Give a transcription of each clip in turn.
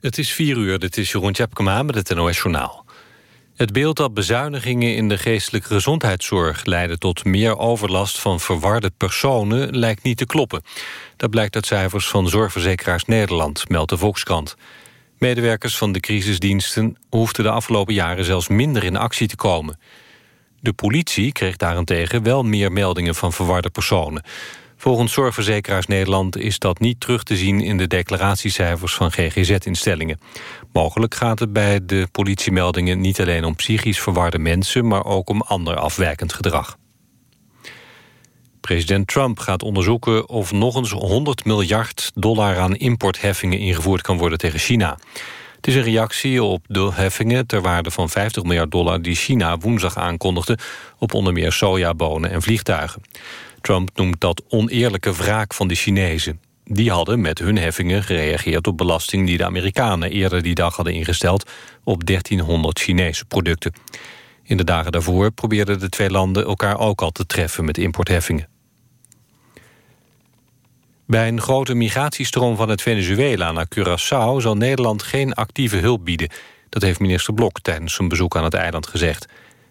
Het is vier uur, dit is Jeroen Tjepkema met het NOS Journaal. Het beeld dat bezuinigingen in de geestelijke gezondheidszorg... leiden tot meer overlast van verwarde personen lijkt niet te kloppen. Dat blijkt uit cijfers van Zorgverzekeraars Nederland, meldt de Volkskrant. Medewerkers van de crisisdiensten hoefden de afgelopen jaren... zelfs minder in actie te komen. De politie kreeg daarentegen wel meer meldingen van verwarde personen. Volgens Zorgverzekeraars Nederland is dat niet terug te zien... in de declaratiecijfers van GGZ-instellingen. Mogelijk gaat het bij de politiemeldingen niet alleen om psychisch verwarde mensen... maar ook om ander afwijkend gedrag. President Trump gaat onderzoeken of nog eens 100 miljard dollar aan importheffingen ingevoerd kan worden tegen China. Het is een reactie op de heffingen ter waarde van 50 miljard dollar die China woensdag aankondigde op onder meer sojabonen en vliegtuigen. Trump noemt dat oneerlijke wraak van de Chinezen. Die hadden met hun heffingen gereageerd op belasting die de Amerikanen eerder die dag hadden ingesteld op 1300 Chinese producten. In de dagen daarvoor probeerden de twee landen elkaar ook al te treffen met importheffingen. Bij een grote migratiestroom vanuit Venezuela naar Curaçao... zal Nederland geen actieve hulp bieden. Dat heeft minister Blok tijdens zijn bezoek aan het eiland gezegd.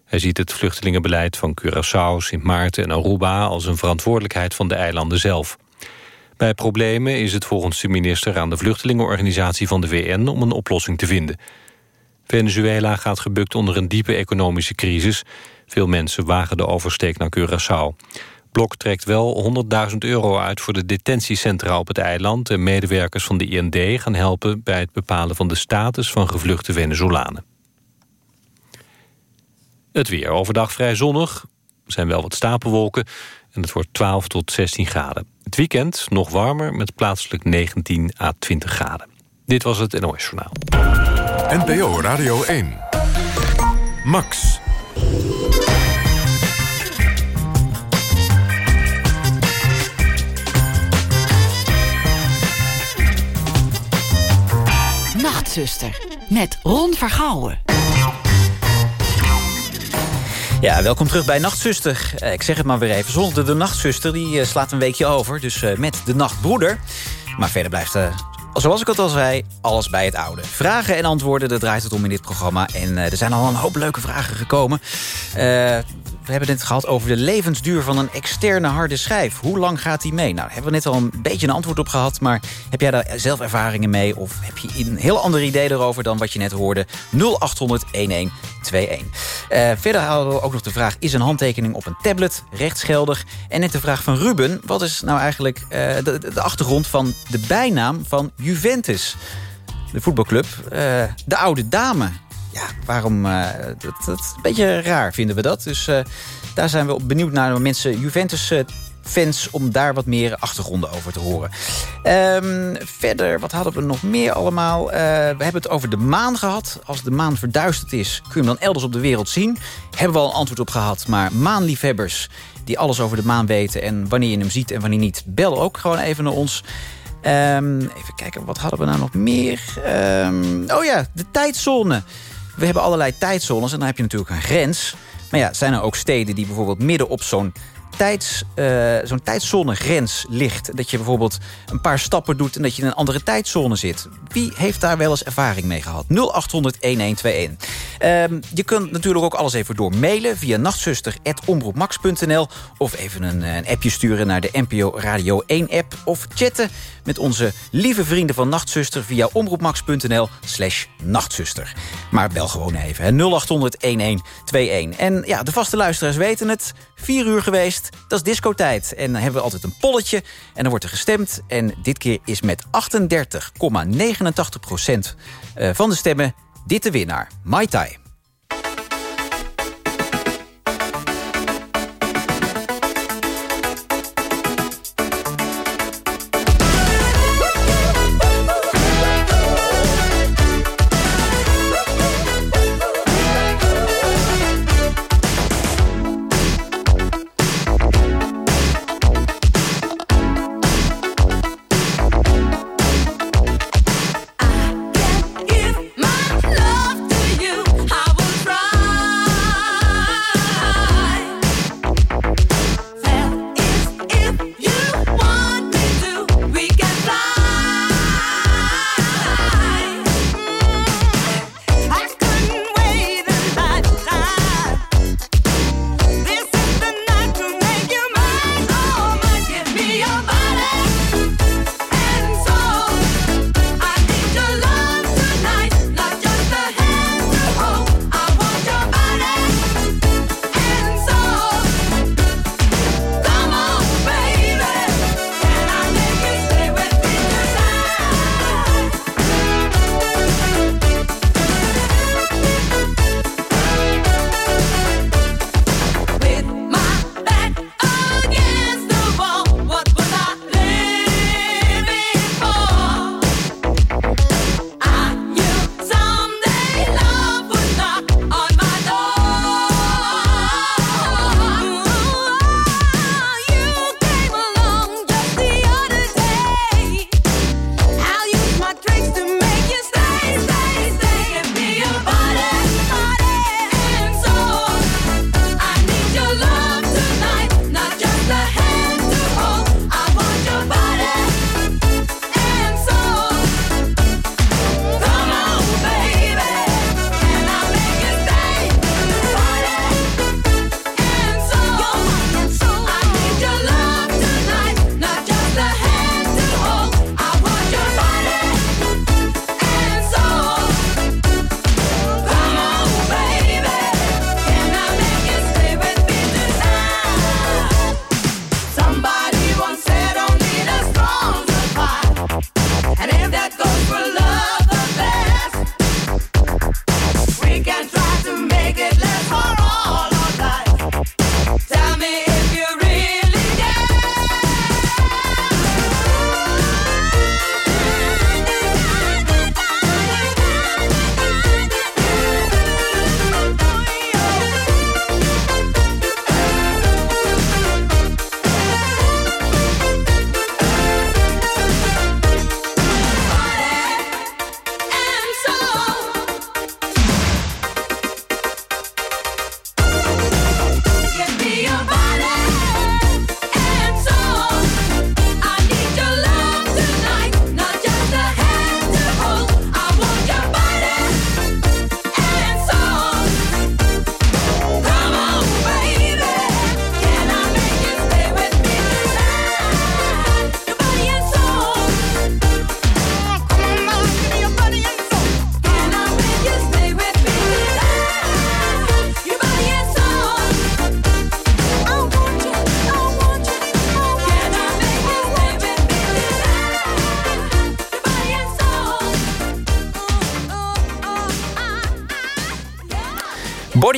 Hij ziet het vluchtelingenbeleid van Curaçao, Sint Maarten en Aruba... als een verantwoordelijkheid van de eilanden zelf. Bij problemen is het volgens de minister aan de vluchtelingenorganisatie van de VN... om een oplossing te vinden. Venezuela gaat gebukt onder een diepe economische crisis. Veel mensen wagen de oversteek naar Curaçao. Blok trekt wel 100.000 euro uit voor de detentiecentra op het eiland... en medewerkers van de IND gaan helpen bij het bepalen van de status van gevluchte Venezolanen. Het weer overdag vrij zonnig, er zijn wel wat stapelwolken... en het wordt 12 tot 16 graden. Het weekend nog warmer met plaatselijk 19 à 20 graden. Dit was het NOS Journaal. NPO Radio 1. Max. Nachtzuster, met Ron Vergouwen. Ja, welkom terug bij Nachtzuster. Eh, ik zeg het maar weer even. Zonder de Nachtzuster, die eh, slaat een weekje over. Dus eh, met de Nachtbroeder. Maar verder blijft zoals ik het al zei, alles bij het oude. Vragen en antwoorden, daar draait het om in dit programma. En er zijn al een hoop leuke vragen gekomen. We hebben het gehad over de levensduur van een externe harde schijf. Hoe lang gaat die mee? Nou, hebben we net al een beetje een antwoord op gehad. Maar heb jij daar zelf ervaringen mee? Of heb je een heel ander idee erover dan wat je net hoorde? 0800 1121. Uh, verder hadden we ook nog de vraag... is een handtekening op een tablet rechtsgeldig? En net de vraag van Ruben. Wat is nou eigenlijk uh, de, achtergrond van de bijnaam van Juventus? De voetbalclub. Uh, de oude dame ja, waarom... Uh, dat, dat, is een beetje raar vinden we dat. Dus uh, daar zijn we benieuwd naar mensen, Juventus-fans... om daar wat meer achtergronden over te horen. Um, verder, wat hadden we nog meer allemaal? We hebben het over de maan gehad. Als de maan verduisterd is, kun je hem dan elders op de wereld zien. Hebben we al een antwoord op gehad. Maar maanliefhebbers die alles over de maan weten... en wanneer je hem ziet en wanneer niet, bel ook gewoon even naar ons... Um, even kijken, wat hadden we nou nog meer? Um, oh ja, de tijdzone. We hebben allerlei tijdzones en dan heb je natuurlijk een grens. Maar ja, zijn er ook steden die bijvoorbeeld midden op zo'n tijds, uh, zo'n tijdzonegrens ligt. Dat je bijvoorbeeld een paar stappen doet en dat je in een andere tijdzone zit. Wie heeft daar wel eens ervaring mee gehad? 0800-1121. Um, je kunt natuurlijk ook alles even door mailen via nachtzuster.omroepmax.nl of even een, een, appje sturen naar de NPO Radio 1 app of chatten met onze lieve vrienden van Nachtzuster via omroepmax.nl slash nachtzuster. Maar bel gewoon even, 0800-1121. En ja, de vaste luisteraars weten het, vier uur geweest, dat is discotijd. En dan hebben we altijd een polletje en dan wordt er gestemd. En dit keer is met 38,89 procent eh, van de stemmen dit de winnaar, Mai Tai.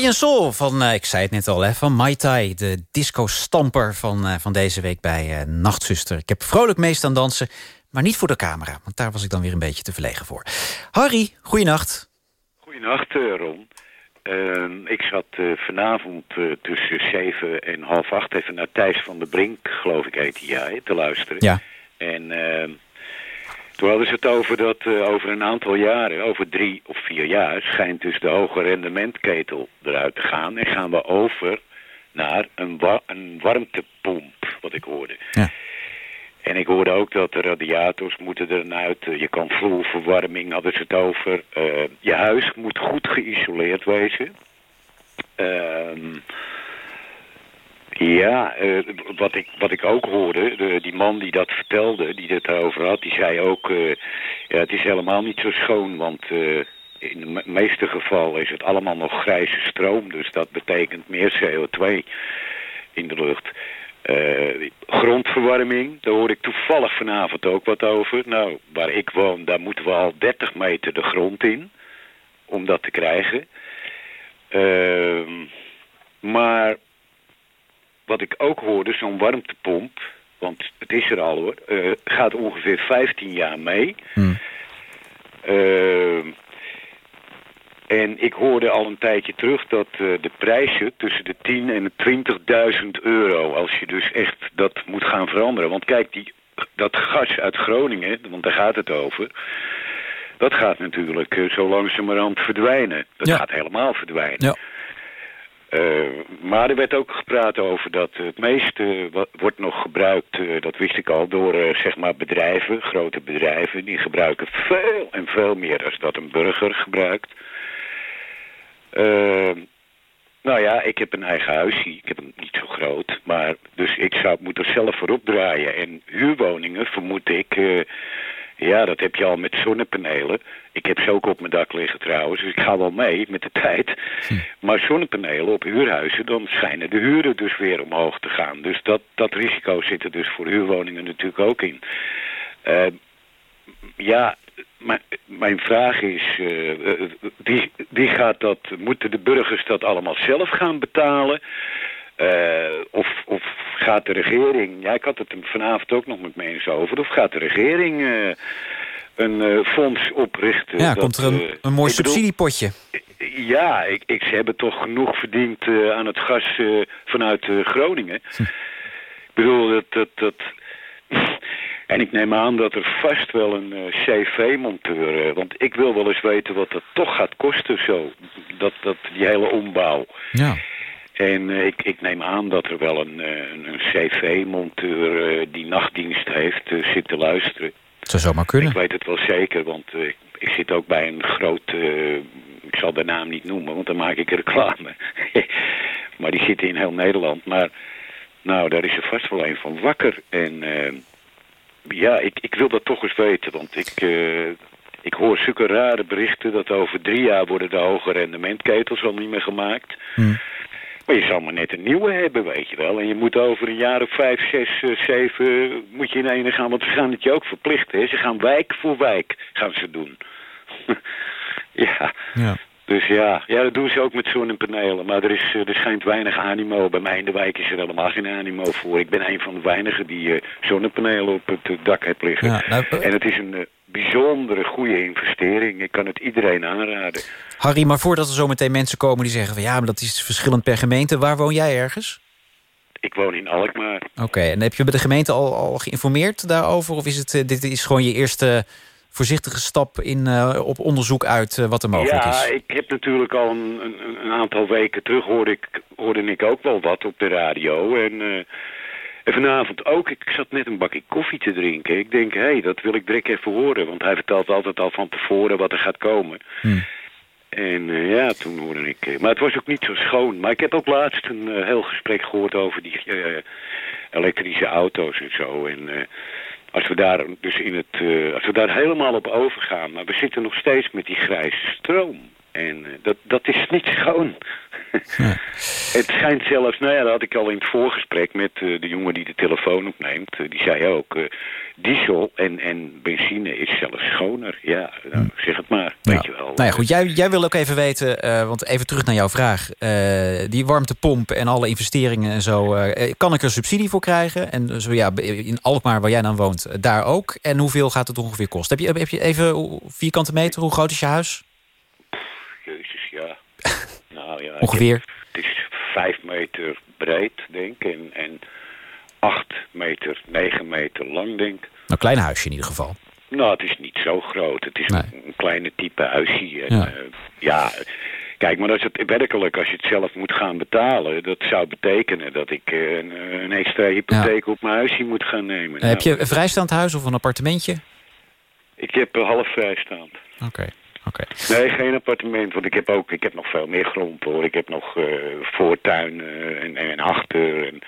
And Soul van, uh, ik zei het net al, hè, van Mai Tai. De disco-stamper van, uh, van deze week bij uh, Nachtzuster. Ik heb vrolijk meest aan dansen, maar niet voor de camera. Want daar was ik dan weer een beetje te verlegen voor. Harry, goeienacht. Goeienacht, Ron. Ehm, ik zat vanavond tussen zeven en half acht even naar Thijs van der Brink, geloof ik heet hij, te luisteren. Ja. En ehm, toen hadden ze het over dat uh, over een aantal jaren, over drie of vier jaar, schijnt dus de hoge rendementketel eruit te gaan. En gaan we over naar een, wa een warmtepomp, wat ik hoorde. Ja. En ik hoorde ook dat de radiators moeten eruit. Je kan vloerverwarming, hadden ze het over. Uh, je huis moet goed geïsoleerd wezen. Ehm ja, uh, wat, ik, wat ik ook hoorde, de, die man die dat vertelde, die het daarover had, die zei ook, uh, ja, het is helemaal niet zo schoon, want uh, in de meeste gevallen is het allemaal nog grijze stroom, dus dat betekent meer CO2 in de lucht. grondverwarming, daar hoor ik toevallig vanavond ook wat over. Nou, waar ik woon, daar moeten we al 30 meter de grond in, om dat te krijgen. Ehm, maar wat ik ook hoorde, zo'n warmtepomp, want het is er al hoor, uh, gaat ongeveer 15 jaar mee. Hmm. Uh, en ik hoorde al een tijdje terug dat uh, de prijzen tussen de 10 en de 20.000 euro, als je dus echt dat moet gaan veranderen. Want kijk, die, dat gas uit Groningen, want daar gaat het over, dat gaat natuurlijk uh, zo langzamerhand verdwijnen. Dat Ja. gaat helemaal verdwijnen. Ja. Uh, maar er werd ook gepraat over dat het meeste wordt nog gebruikt, uh, dat wist ik al, door uh, zeg maar bedrijven, grote bedrijven. Die gebruiken veel en veel meer dan dat een burger gebruikt. nou ja, ik heb een eigen huisje, ik heb hem niet zo groot, maar dus ik zou moet er zelf voor opdraaien. En huurwoningen vermoed ik, ja dat heb je al met zonnepanelen. Ik heb ze ook op mijn dak liggen trouwens, dus ik ga wel mee met de tijd. Hm. Maar zonnepanelen op huurhuizen, dan schijnen de huren dus weer omhoog te gaan. Dus dat, dat risico zit er dus voor huurwoningen natuurlijk ook in. Uh, ja, maar, mijn vraag is, uh, wie, wie gaat dat, moeten de burgers dat allemaal zelf gaan betalen? Uh, of, of gaat de regering, ja ik had het vanavond ook nog met mensen over, of gaat de regering uh, een uh, fonds oprichten? Ja, dat, komt er een, een mooi subsidiepotje. Ja, ik, ik, ze hebben toch genoeg verdiend aan het gas vanuit Groningen. Hm. Ik bedoel, dat... dat, dat en ik neem aan dat er vast wel een CV-monteur... Want ik wil wel eens weten wat dat toch gaat kosten zo. Dat, dat, die hele ombouw. Ja. En uh, ik, ik, neem aan dat er wel een, een, een CV-monteur die nachtdienst heeft zit te luisteren. Dat zou zomaar kunnen. Ik weet het wel zeker, want ik, ik, zit ook bij een groot... ik zal de naam niet noemen, want dan maak ik reclame. maar die zitten in heel Nederland. Maar nou, daar is er vast wel een van wakker. En ja, ik, ik wil dat toch eens weten, want ik, ik hoor zulke rare berichten dat over drie jaar worden de hoge rendementketels al niet meer gemaakt. Hmm. Je zal maar net een nieuwe hebben, weet je wel. En je moet over een jaar of vijf, zes, uh, zeven, moet je in ene gaan, want ze gaan het je ook verplichten. Ze gaan wijk voor wijk, gaan ze doen. ja. ja. Dus ja, ja, dat doen ze ook met zonnepanelen. Maar er, is, er schijnt weinig animo. Bij mij in de wijk is er helemaal geen animo voor. Ik ben een van de weinigen die uh, zonnepanelen op het uh, dak heeft liggen. Ja, nou, en het is een bijzondere goede investering. Ik kan het iedereen aanraden. Harry, maar voordat er zo meteen mensen komen die zeggen... van ja, maar dat is verschillend per gemeente. Waar woon jij ergens? Ik woon in Alkmaar. Oké, okay, en heb je bij de gemeente al, al geïnformeerd daarover? Of is het, dit is gewoon je eerste voorzichtige stap in, uh, op onderzoek uit uh, wat er mogelijk ja, is? Ja, ik heb natuurlijk al een, een, een, aantal weken terug hoorde ik, hoorde ik ook wel wat op de radio. En, uh, en vanavond ook. Ik zat net een bakje koffie te drinken. Ik denk, hé, hey, dat wil ik direct even horen. Want hij vertelt altijd al van tevoren wat er gaat komen. Hmm. En ja, toen hoorde ik... maar het was ook niet zo schoon. Maar ik heb ook laatst een heel gesprek gehoord over die elektrische auto's en zo. En als we daar dus in het, uh, als we daar helemaal op overgaan, maar we zitten nog steeds met die grijze stroom. En uh, dat, dat is niet schoon. Het schijnt zelfs, nou ja, dat had ik al in het voorgesprek met uh, de jongen die de telefoon opneemt. Uh, die zei ook, uh, diesel en, en benzine is zelfs schoner. Ja, nou, zeg het maar, ja. weet je wel. Nou ja, goed, jij, jij wil ook even weten, want even terug naar jouw vraag. die warmtepomp en alle investeringen en zo, kan ik er subsidie voor krijgen? En zo ja, in Alkmaar, waar jij dan woont, daar ook. En hoeveel gaat het ongeveer kosten? Heb je, heb je even vierkante meter, hoe groot is je huis? Nou ja, Ongeveer? Heb, het is vijf meter breed, denk ik. En, en acht meter, negen meter lang, denk ik. Een klein huisje in ieder geval. Nou, het is niet zo groot. Het is nee. een, kleine type huisje. En, ja. Uh, ja. Kijk, maar als het werkelijk, als je het zelf moet gaan betalen... dat zou betekenen dat ik uh, een, een, extra hypotheek ja. op mijn huisje moet gaan nemen. Uh, heb je een vrijstaand huis of een appartementje? Ik heb half vrijstaand. Oké. Okay. Okay. Nee, geen appartement, want ik heb ook ik heb nog veel meer grond hoor. Ik heb nog uh, voortuin en, en achter. En,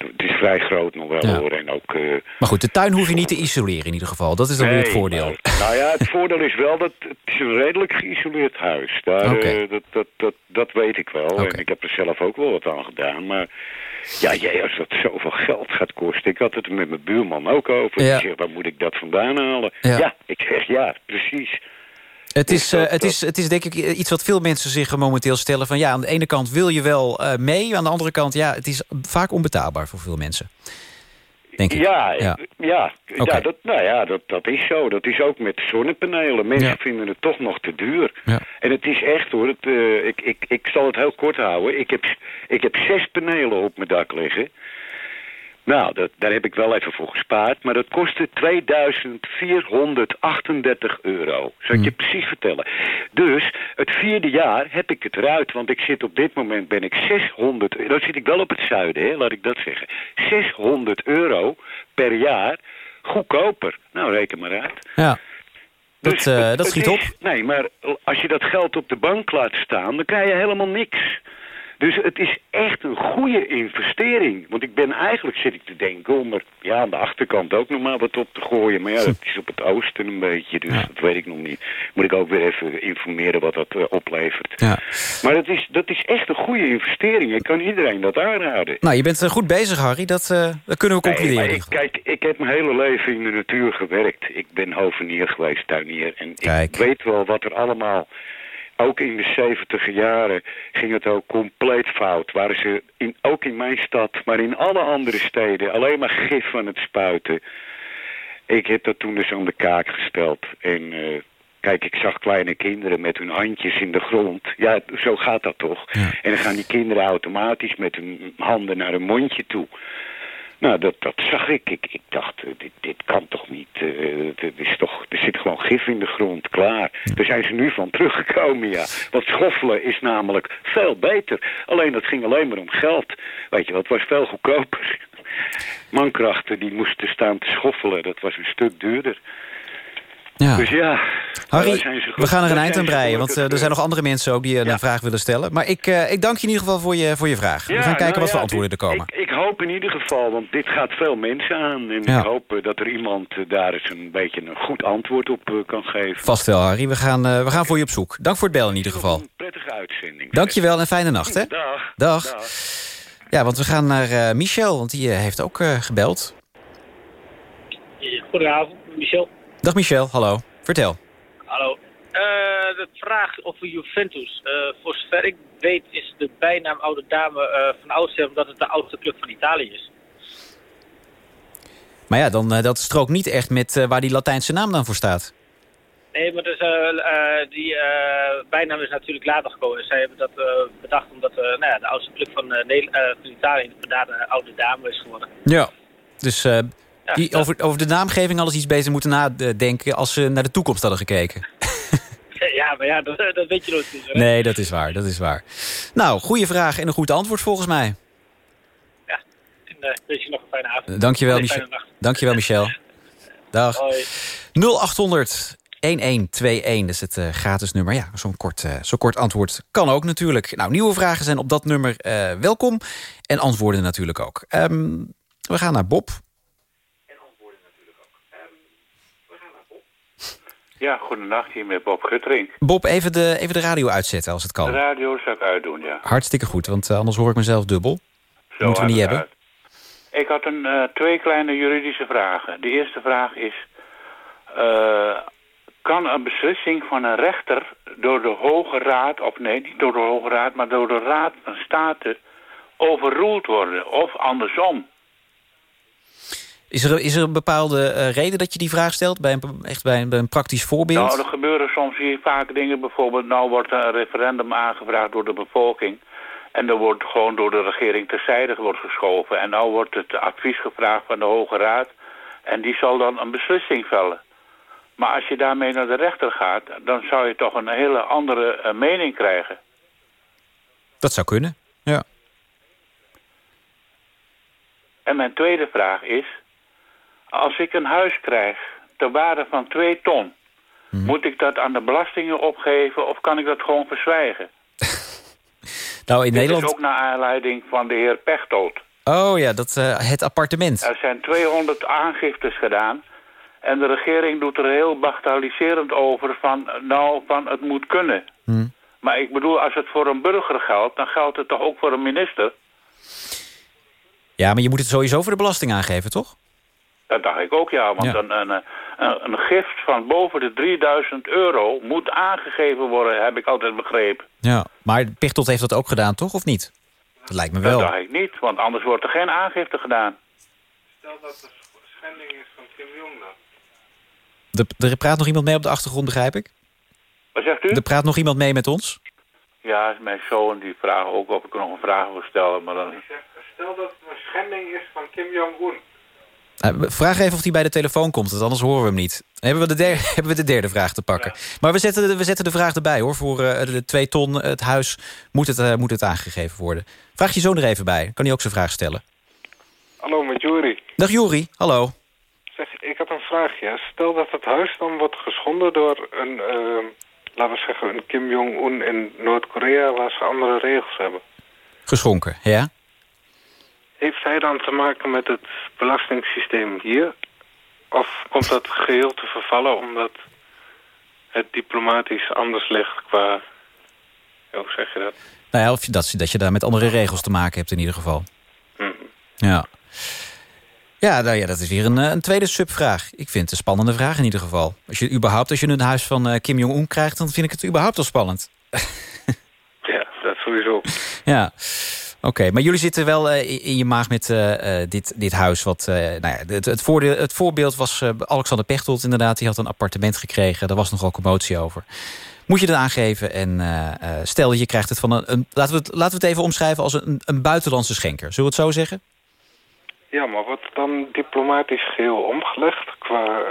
het is vrij groot nog wel Ja. hoor. En ook, uh, Maar goed, de tuin hoef je niet te isoleren in ieder geval. Dat is dan weer het voordeel. maar- nou ja, het voordeel is wel dat het is een redelijk geïsoleerd huis. Daar, eh, dat, dat, dat, dat weet ik wel. En ik heb er zelf ook wel wat aan gedaan. Maar ja, jij, als dat zoveel geld gaat kosten. Ik had het er met mijn buurman ook over. Ja. Die zegt, waar moet ik dat vandaan halen? Ja. Ja, ik zeg ja, precies. Het is, eh, het, is, het is denk ik iets wat veel mensen zich momenteel stellen. Van ja, aan de ene kant wil je wel eh, mee. Aan de andere kant, ja, het is vaak onbetaalbaar voor veel mensen. Denk ik. Ja, Ja. ja. dat, nou ja dat, dat is zo. Dat is ook met zonnepanelen. Mensen Ja. vinden het toch nog te duur. Ja. En het is echt hoor, het, eh, ik, ik, ik zal het heel kort houden. Ik heb, ik heb zes panelen op mijn dak liggen. Nou, dat, daar heb ik wel even voor gespaard. Maar dat kostte 2438 euro. Zal ik je precies vertellen. Dus het vierde jaar heb ik het eruit. Want ik zit op dit moment ben ik 600... Dan zit ik wel op het zuiden, hè, laat ik dat zeggen. 600 euro per jaar goedkoper. Nou, reken maar uit. Ja. Dat, Dus eh, het- dat schiet is- op. Nee, maar als je dat geld op de bank laat staan, dan krijg je helemaal niks. Dus het is echt een goede investering. Want ik ben eigenlijk, zit ik te denken, om er ja, aan de achterkant ook nog maar wat op te gooien. Maar ja, dat is op het oosten een beetje, dus Ja. dat weet ik nog niet. Moet ik ook weer even informeren wat dat eh, oplevert. Ja. Maar dat is, dat is echt een goede investering. Ik kan iedereen dat aanraden. Nou, je bent goed bezig, Harry. Dat, eh, dat kunnen we concluderen. ik, kijk, ik heb mijn hele leven in de natuur gewerkt. Ik ben hovenier geweest, tuinier. En Kijk. ik weet wel wat er allemaal... Ook in de zeventiger jaren ging het ook compleet fout. Waren ze in, ook in mijn stad, maar in alle andere steden... alleen maar gif van het spuiten. Ik heb dat toen dus aan de kaak gesteld. En eh, kijk, ik zag kleine kinderen met hun handjes in de grond. Ja, zo gaat dat toch. Ja. En dan gaan die kinderen automatisch met hun handen naar hun mondje toe. Nou, dat, dat zag ik. Ik, ik dacht, eh, dit, dit kan toch niet. het is toch, er zit gewoon gif in de grond, klaar. Daar zijn ze nu van teruggekomen, ja. Want schoffelen is namelijk veel beter. Alleen dat ging alleen maar om geld. Weet je, wat was veel goedkoper. Mankrachten die moesten staan te schoffelen, dat was een stuk duurder. Ja. Dus ja. Harry, we gaan er een eind aan breien. Want eh, er zijn nog andere mensen ook die eh, Ja. een vraag willen stellen. Maar ik, eh, ik dank je in ieder geval voor je, voor je vraag. we gaan kijken nou wat voor ja, antwoorden er komen. Ik, ik hoop in ieder geval, want dit gaat veel mensen aan. En Ja. ik hoop dat er iemand daar eens een beetje een goed antwoord op kan geven. Vast wel, Harry. We gaan, we gaan voor je op zoek. Dank voor het bellen in ieder geval. Een prettige uitzending. Dank je wel en fijne nacht, hè? Dag. Dag. Ja, want we gaan naar Michel, want die heeft ook gebeld. Goedenavond, Michel. Dag Michel, hallo. Vertel. Hallo. Eh, de vraag over Juventus. Eh, voor zover ik weet is de bijnaam Oude Dame eh, van oudsher omdat het de oudste club van Italië is. Maar ja, dan, dat strookt niet echt met waar die Latijnse naam dan voor staat. Nee, maar dus, die bijnaam is natuurlijk later gekomen. Zij hebben dat bedacht omdat nou ja, de oudste club van, van Italië inderdaad de Oude Dame is geworden. Ja. Dus die, over, over de naamgeving alles iets beter moeten nadenken... als ze naar de toekomst hadden gekeken. Ja, maar ja, dat, dat weet je nooit. Dus, hè? Nee, dat is waar, dat is waar. Nou, goede vraag en een goed antwoord volgens mij. Ja. En uh, wens je nog een fijne avond. Dankjewel, Nee, Michel. Dankjewel, Michel. Dag. Hoi. 0800 1121, dat is het eh, gratis nummer. Ja, zo'n kort, eh, zo'n kort antwoord kan ook natuurlijk. Nou, nieuwe vragen zijn op dat nummer eh, welkom. En antwoorden natuurlijk ook. Ehm, we gaan naar Bob. Ja, goedenacht, hier met Bob Guttering. Bob, even de, even de radio uitzetten als het De kan. radio zou ik uitdoen, ja. Hartstikke goed, want eh, anders hoor ik mezelf dubbel. Zo Moeten we niet hebben. uit. Ik had een, eh, twee kleine juridische vragen. De eerste vraag is... eh, kan een beslissing van een rechter door de Hoge Raad... of nee, niet door de Hoge Raad, maar door de Raad van State... overroeld worden? Of andersom? Is er, is er een bepaalde eh, reden dat je die vraag stelt? Bij een, echt bij een, bij een praktisch voorbeeld? Nou, er gebeuren soms hier vaak dingen. Bijvoorbeeld, nou wordt een referendum aangevraagd door de bevolking. En dan wordt gewoon door de regering terzijde wordt geschoven. En nou wordt het advies gevraagd van de Hoge Raad. En die zal dan een beslissing vellen. Maar als je daarmee naar de rechter gaat, dan zou je toch een hele andere eh, mening krijgen. Dat zou kunnen, ja. En mijn tweede vraag is... Als ik een huis krijg ter waarde van 2 ton... moet ik dat aan de belastingen opgeven of kan ik dat gewoon verzwijgen? Nou, in Dit Nederland... is ook naar aanleiding van de heer Pechtold. Oh ja, dat, eh, het appartement. Er zijn 200 aangiftes gedaan... en de regering doet er heel bagatelliserend over van... nou, van het moet kunnen. Hm. Maar ik bedoel, als het voor een burger geldt... dan geldt het toch ook voor een minister? Ja, maar je moet het sowieso voor de belasting aangeven, toch? Dat dacht ik ook, ja. Want Ja. Een, een, een, een gift van boven de 3000 euro moet aangegeven worden, heb ik altijd begrepen. Ja. Maar Pechtold heeft dat ook gedaan, toch? Of niet? Dat lijkt me Dat wel. dacht ik niet, want anders wordt er geen aangifte gedaan. Stel dat er schending is van Kim Jong dan. Er, er praat nog iemand mee op de achtergrond, begrijp ik? Wat zegt u? Er praat nog iemand mee met ons? Ja, mijn zoon die vraagt ook of ik nog een vraag wil stellen, maar dan... Stel dat het een schending is van Kim Jong-un. Eh, vraag even of hij bij de telefoon komt, want anders horen we hem niet. Dan hebben we de derde, hebben we de derde vraag te pakken. Maar we zetten, de, we zetten de vraag erbij, hoor. Voor eh, de twee ton het huis moet het, eh, moet het aangegeven worden. Vraag je zoon er even bij. Kan hij ook zijn vraag stellen. Hallo, met Juri. Dag Juri, hallo. Zeg, ik had een vraagje. Stel dat het huis dan wordt geschonden door een, eh, laten we zeggen, een Kim Jong-un in Noord-Korea... waar ze andere regels hebben. Geschonken, ja? Heeft hij dan te maken met het belastingssysteem hier? Of komt dat geheel te vervallen omdat het diplomatisch anders ligt qua... Hoe zeg je dat? Nou ja, of je, dat, dat je daar met andere regels te maken hebt in ieder geval. Mhm. Ja. Ja, nou ja, dat is weer een, eh, een tweede subvraag. Ik vind het een spannende vraag in ieder geval. Als je überhaupt, als je een huis van eh, Kim Jong-un krijgt... dan vind ik het überhaupt al spannend. Ja, dat sowieso. Ja, oké. Maar jullie zitten wel eh, in- je maag met eh, eh, dit, dit huis. Wat, nou ja, het, het, voordeel, het voorbeeld was Alexander Pechtold inderdaad. Die had een appartement gekregen. Daar was nogal commotie over. Moet je het aangeven en stel je krijgt het van een... een laten, we het, laten we het even omschrijven als een, een buitenlandse schenker. Zullen we het zo zeggen? Ja, maar het dan diplomatisch geheel omgelegd qua...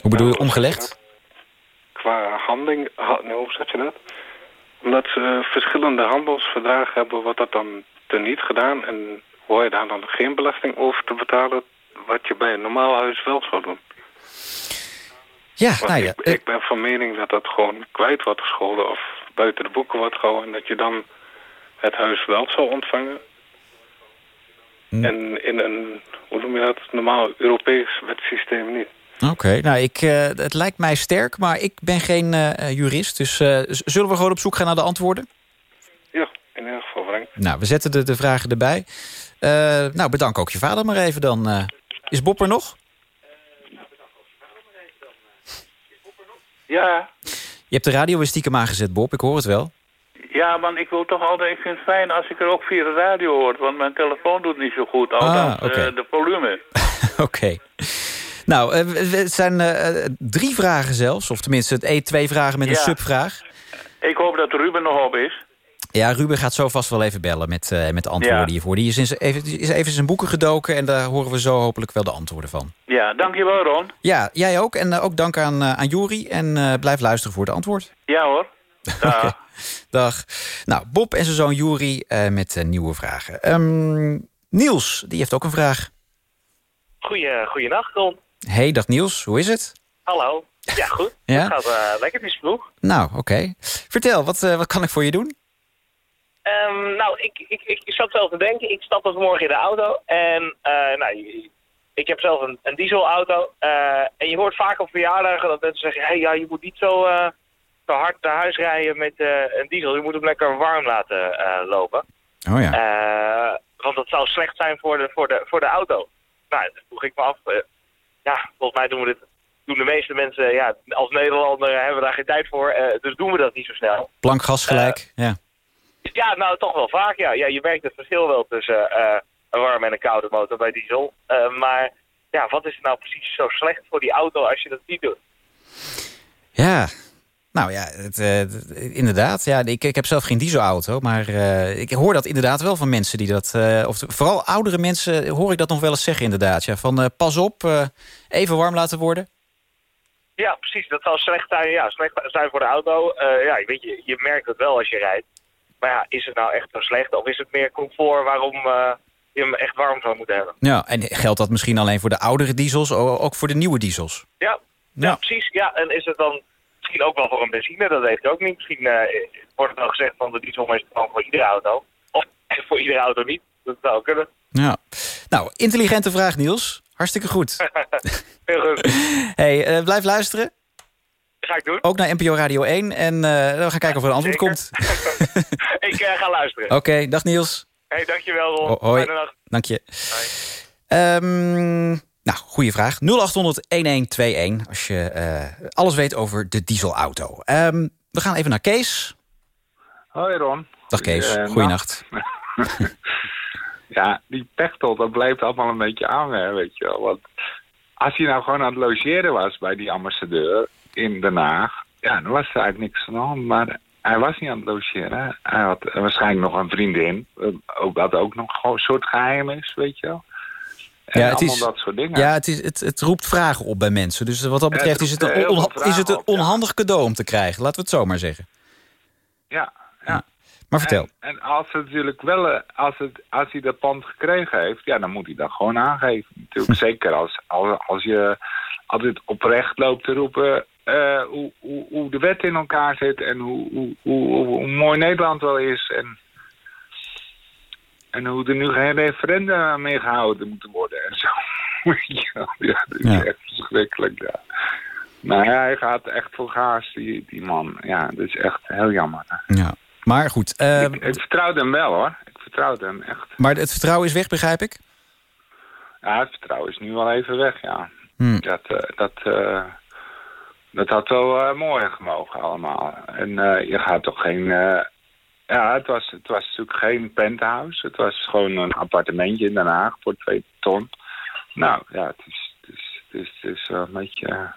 Hoe bedoel je omgelegd? dat? Qua handing... Ha, nee, hoe zeg je dat? Omdat ze verschillende handelsverdragen hebben, wordt dat dan teniet gedaan... en hoor je daar dan geen belasting over te betalen... wat je bij een normaal huis wel zou doen. Ja, nou ja. ik, eh, ik ben van mening dat dat gewoon kwijt wordt gescholden... of buiten de boeken wordt gehouden... en dat je dan het huis wel zou ontvangen... Hm. En in een, hoe noem je dat, normaal Europees wetsysteem niet. Oké, nou, ik, eh, het lijkt mij sterk, maar ik ben geen eh, eh, jurist. Dus eh, zullen we gewoon op zoek gaan naar de antwoorden? Ja, in ieder geval, Frank. Nou, we zetten de, de vragen erbij. Eh, nou, bedank ook je vader maar even dan. eh. is Bob er nog? Ja, Je hebt de radio weer stiekem aangezet, Bob. Ik hoor het wel. ja, man, ik wil toch altijd... Ik vind het fijn als ik er ook via de radio hoor, want mijn telefoon doet niet zo goed. Althans, Ah, oké. eh, de volume. Oké. Nou, eh, het zijn eh, eh, drie vragen zelfs. Of tenminste, het e twee vragen met een subvraag. Ik hoop dat Ruben nog op is. Ja, Ruben gaat zo vast wel even bellen met, eh, met de antwoorden Ja. hiervoor. Die is, in even, is even in zijn boeken gedoken en daar horen we zo hopelijk wel de antwoorden van. Ja, dankjewel Ron. Ja, jij ook. En ook dank aan, eh, aan Juri. En eh, blijf luisteren voor het antwoord. Ja hoor. Dag. Nou, Bob en zijn zoon Juri eh, met nieuwe vragen. Ehm, Niels, die heeft ook een vraag. Goeie, goeienacht, Ron. Hey, dag Niels. Hoe is het? Hallo. Ja, goed. Ja? Het gaat eh, lekker, het is vroeg. Nou, oké. Vertel, wat, eh, wat kan ik voor je doen? Ehm, nou, ik, ik, ik zat wel te denken. Ik stapte vanmorgen in de auto. En eh, nou, ik heb zelf een, een dieselauto. en je hoort vaak op verjaardagen dat mensen zeggen... Hey, ja, je moet niet zo, zo hard naar huis rijden met een diesel. Je moet hem lekker warm laten lopen. Oh ja. Want dat zou slecht zijn voor de, voor de, voor de auto. Nou, toen vroeg ik me af. Eh, ja, volgens mij doen we dit. Doen de meeste mensen, ja, als Nederlander hebben we daar geen tijd voor. eh, dus doen we dat niet zo snel. Plank gas gelijk. ja. Ja, nou toch wel vaak, ja. ja je merkt het verschil wel tussen eh, een warme en een koude motor bij diesel. Eh, maar ja, wat is er nou precies zo slecht voor die auto als je dat niet doet? Ja, nou ja, het, eh, het- inderdaad. Ja, ik, ik heb zelf geen dieselauto, maar eh, ik hoor dat inderdaad wel van mensen die dat... eh, of vooral oudere mensen hoor ik dat nog wel eens zeggen inderdaad. Ja, van pas op, even warm laten worden. Ja, precies. Dat zal slecht zijn, ja, slecht zijn voor de auto. Ja, weet je, je merkt het wel als je rijdt. Maar ja, is het nou echt zo slecht? Of is het meer comfort waarom je hem echt warm zou moeten hebben? Ja, en geldt dat misschien alleen voor de oudere diesels, ook voor de nieuwe diesels? Ja, ja. precies. Ja, en is het dan misschien ook wel voor een benzine? Dat weet ik ook niet. Misschien eh, wordt het wel gezegd van de diesel is gewoon voor iedere auto. Of voor iedere auto niet. Dat zou kunnen. Ja. Nou, intelligente vraag Niels. Hartstikke goed. Heel goed. hey, eh, blijf luisteren. Dat ga ik doen. Ook naar NPO Radio 1. En eh, we gaan kijken of er een antwoord komt. ik ga luisteren. Oké, dag Niels. Hey, dankjewel Ron. Ho- hoi. Dank je. Ehm, nou, goede vraag. 0800-1121 als je eh, alles weet over de dieselauto. Ehm, we gaan even naar Kees. Hoi Ron. Dag Kees, eh, goeienacht. Ja, die pechtel, dat blijft allemaal een beetje hè, weet je wel. Want als hij nou gewoon aan het logeren was bij die ambassadeur in Den Haag... ja, dan was er eigenlijk niks aan de hand. Maar hij was niet aan het logeren. Hij had waarschijnlijk nog een vriendin. eh, Ook, dat ook nog een soort geheim is, weet je wel. En Ja, het is- dat soort dingen. Ja, het, is, het, het roept vragen op bij mensen. Dus wat dat betreft het is, het een is het een vragen op, ja. onhandig cadeau om te krijgen. Laten we het zo maar zeggen. ja, ja. Maar vertel. En, en als, het natuurlijk wel, eh, als, het, als hij dat pand gekregen heeft, ja, dan moet hij dat gewoon aangeven. Natuurlijk, zeker als, als, als je altijd oprecht loopt te roepen eh, hoe, hoe, hoe de wet in elkaar zit en hoe, hoe, hoe, hoe, hoe mooi Nederland wel is. En, en hoe er nu geen referenda mee gehouden moeten worden en zo. ja, dat is Ja. echt verschrikkelijk, ja. Ja, hij gaat echt voor gaas, die, die man. Ja, dat is echt heel jammer. Ja. Maar goed, eh, Ik, ik vertrouwde hem wel hoor. Ik vertrouwde hem echt. maar het vertrouwen is weg, begrijp ik? Ja, het vertrouwen is nu wel even weg, ja. Hmm. Dat, eh, dat, eh, dat had wel eh mooi gemogen allemaal. En je gaat toch geen... ja, het was, het was natuurlijk geen penthouse. Het was gewoon een appartementje in Den Haag voor twee ton. Nou, ja, het is, het is, het is, het is wel een beetje... eh,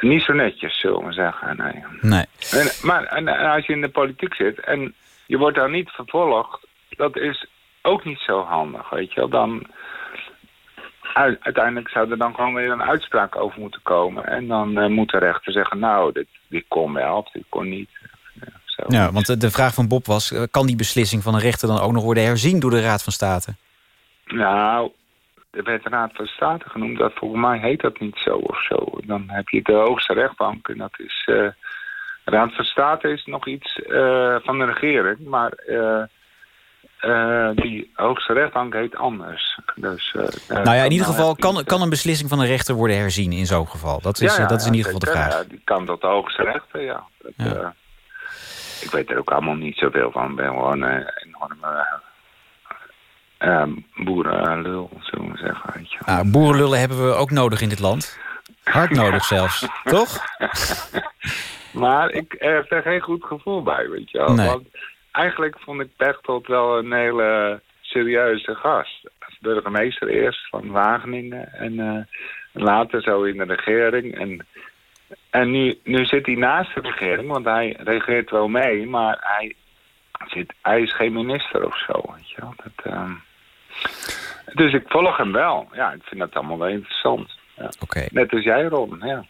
niet zo netjes, zullen we zeggen. Nee. Nee. En, maar en, en als je in de politiek zit en je wordt dan niet vervolgd, dat is ook niet zo handig, weet je wel. Dan, uiteindelijk zou er dan gewoon weer een uitspraak over moeten komen. En dan eh, moet de rechter zeggen, nou, dit, dit kon wel of dit kon niet. Ja, zo. Ja, want de- de vraag van Bob was... eh, kan die beslissing van een rechter dan ook nog worden herzien door de Raad van State? Nou, er werd Raad van State genoemd. Dat, volgens mij heet dat niet zo of zo. Dan heb je de hoogste rechtbank en dat is... eh Raad van State is nog iets eh, van de regering, maar die hoogste rechtbank heet anders. Dus, Nou ja, in ieder geval kan, kan een beslissing van een rechter worden herzien in zo'n geval. Dat is, Ja, ja, dat is in ieder geval de vraag. Ja, die kan tot de hoogste rechter, ja. Dat, Ja. Ik weet er ook allemaal niet zoveel van. Ik ben gewoon een enorme eh, eh, boerenlul, zullen we zeggen. Weet je. Nou, boerenlullen hebben we ook nodig in dit land. Hard nodig zelfs, toch? Maar ik heb er geen goed gevoel bij, weet je wel. Nee. Want eigenlijk vond ik Pechtold wel een hele serieuze gast. Als burgemeester eerst van Wageningen en later zo in de regering. En, en nu, nu zit hij naast de regering, want hij regeert wel mee, maar hij, zit, hij is geen minister of zo, weet je wel. Dat, ehm, dus ik volg hem wel. Ja, ik vind dat allemaal wel interessant. Ja. Oké. Net als jij, Ron, ja.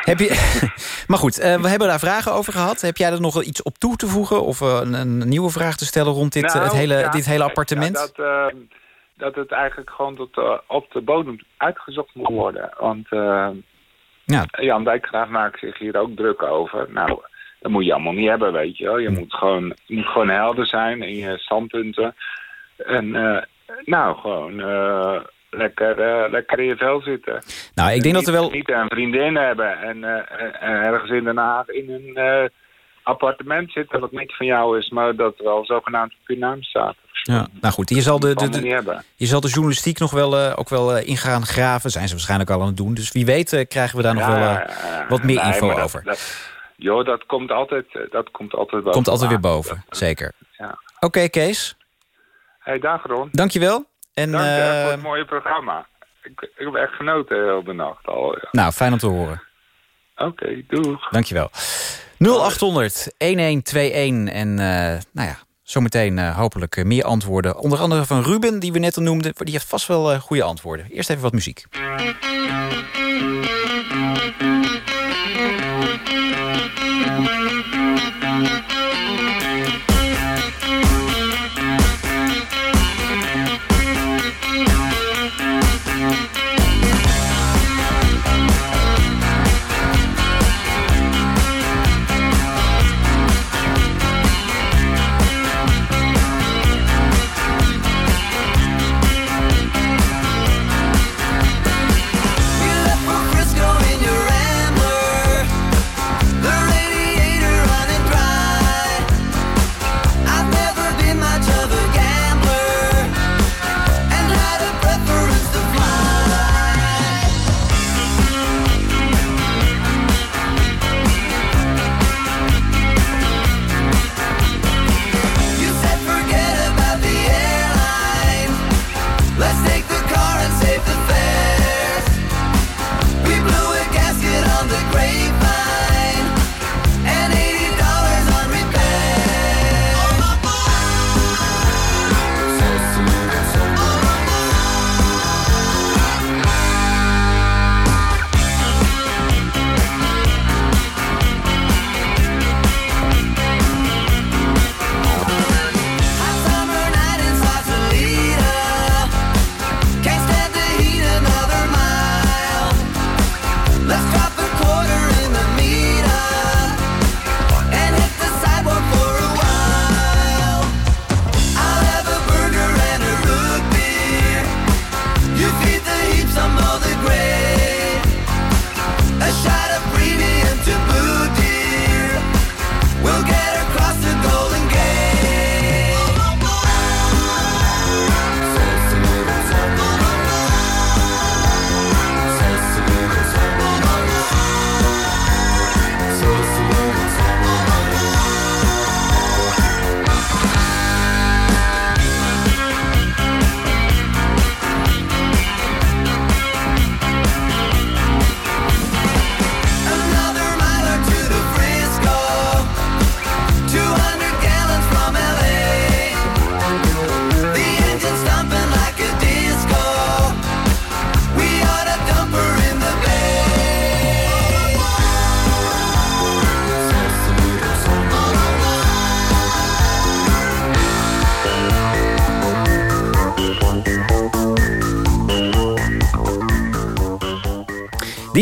Heb je... maar goed, eh, we hebben daar vragen over gehad. Heb jij er nog iets op toe te voegen? Of eh, een, een nieuwe vraag te stellen rond dit, eh, Nou, het hele, ja, dit hele appartement? ja, dat, eh, dat het eigenlijk gewoon tot, op de bodem uitgezocht moet worden. Want eh, Ja. Jan Dijkgraaf maakt zich hier ook druk over. Nou, dat moet je allemaal niet hebben, weet je wel. Je moet gewoon, je moet gewoon helder zijn in je standpunten. En eh, nou, gewoon... eh, lekker, eh, lekker in je vel zitten. Nou, ik denk dat er wel... Niet een vriendin hebben en, eh, en ergens in Den Haag in een appartement zitten wat niet van jou is, maar dat wel zogenaamd op je naam staat. Ja, nou goed, je zal de, je zal de journalistiek nog wel, eh, ook wel eh, ingaan graven. Zijn ze waarschijnlijk al aan het doen. Dus wie weet eh, krijgen we daar nog wel wat meer nee, info dat- over. dat- joh, dat komt altijd, dat komt altijd boven. Komt altijd weer boven, zeker. Ja. Oké, Kees. Hey, dag Ron. Dankjewel. En, Dank je voor het mooie programma. Ik, ik heb echt genoten heel de nacht al. ja. Nou, fijn om te horen. Oké, doeg. Dankjewel. 0800 1121 en eh, nou ja, zometeen eh, hopelijk meer antwoorden. Onder andere van Ruben, die we net al noemden. Die heeft vast wel eh, goede antwoorden. Eerst even wat muziek.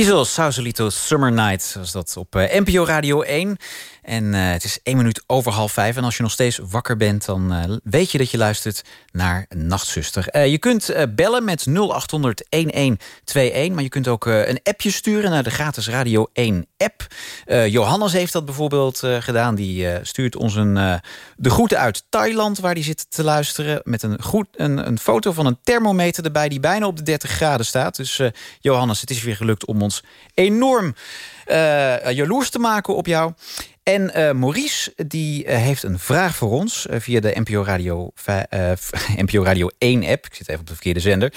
Diesel, Sausalito Summer Night was dat op eh, NPO Radio 1. En eh, het is één minuut over half vijf. En als je nog steeds wakker bent, dan eh, weet je dat je luistert naar Nachtzuster. Eh, je kunt bellen met 0800-1121. Maar je kunt ook een appje sturen naar de gratis Radio 1 app. Johannes heeft dat bijvoorbeeld gedaan. Die stuurt ons een, de groeten uit Thailand, waar hij zit te luisteren. Met een, goed, een, een foto van een thermometer erbij die bijna op de 30 graden staat. Dus Johannes, het is weer gelukt om ons enorm jaloers te maken op jou. En eh, Maurice die eh, heeft een vraag voor ons eh, via de NPO Radio, NPO Radio 1 app. Ik zit even op de verkeerde zender.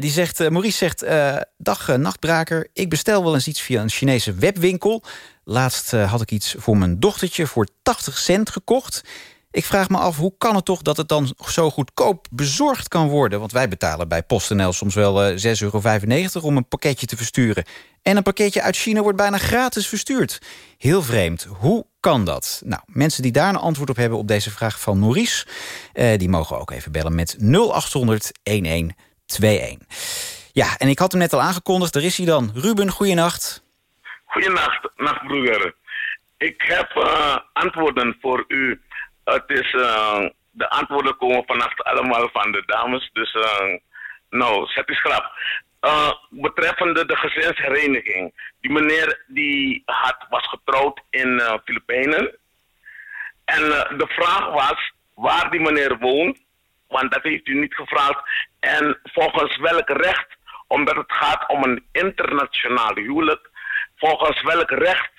Die zegt, Maurice zegt, dag nachtbraker. Ik bestel wel eens iets via een Chinese webwinkel. Laatst had ik iets voor mijn dochtertje voor 80 cent gekocht. Ik vraag me af, hoe kan het toch dat het dan zo goedkoop bezorgd kan worden? Want wij betalen bij PostNL soms wel eh 6,95 euro om een pakketje te versturen. En een pakketje uit China wordt bijna gratis verstuurd. Heel vreemd. Hoe kan dat? Nou, mensen die daar een antwoord op hebben op deze vraag van Maurice... eh, die mogen ook even bellen met 0800 1121. Ja, en ik had hem net al aangekondigd. Daar is hij dan. Ruben, goeienacht. Goedenacht, nachtbroeder. Ik heb eh, antwoorden voor u. Het is, eh, de antwoorden komen vannacht allemaal van de dames. Dus eh, Nou, zet is grap. Uh, betreffende de gezinshereniging. Die meneer die had, was getrouwd in Filipijnen. En de vraag was waar die meneer woont. Want dat heeft u niet gevraagd. En volgens welk recht, omdat het gaat om een internationaal huwelijk. Volgens welk recht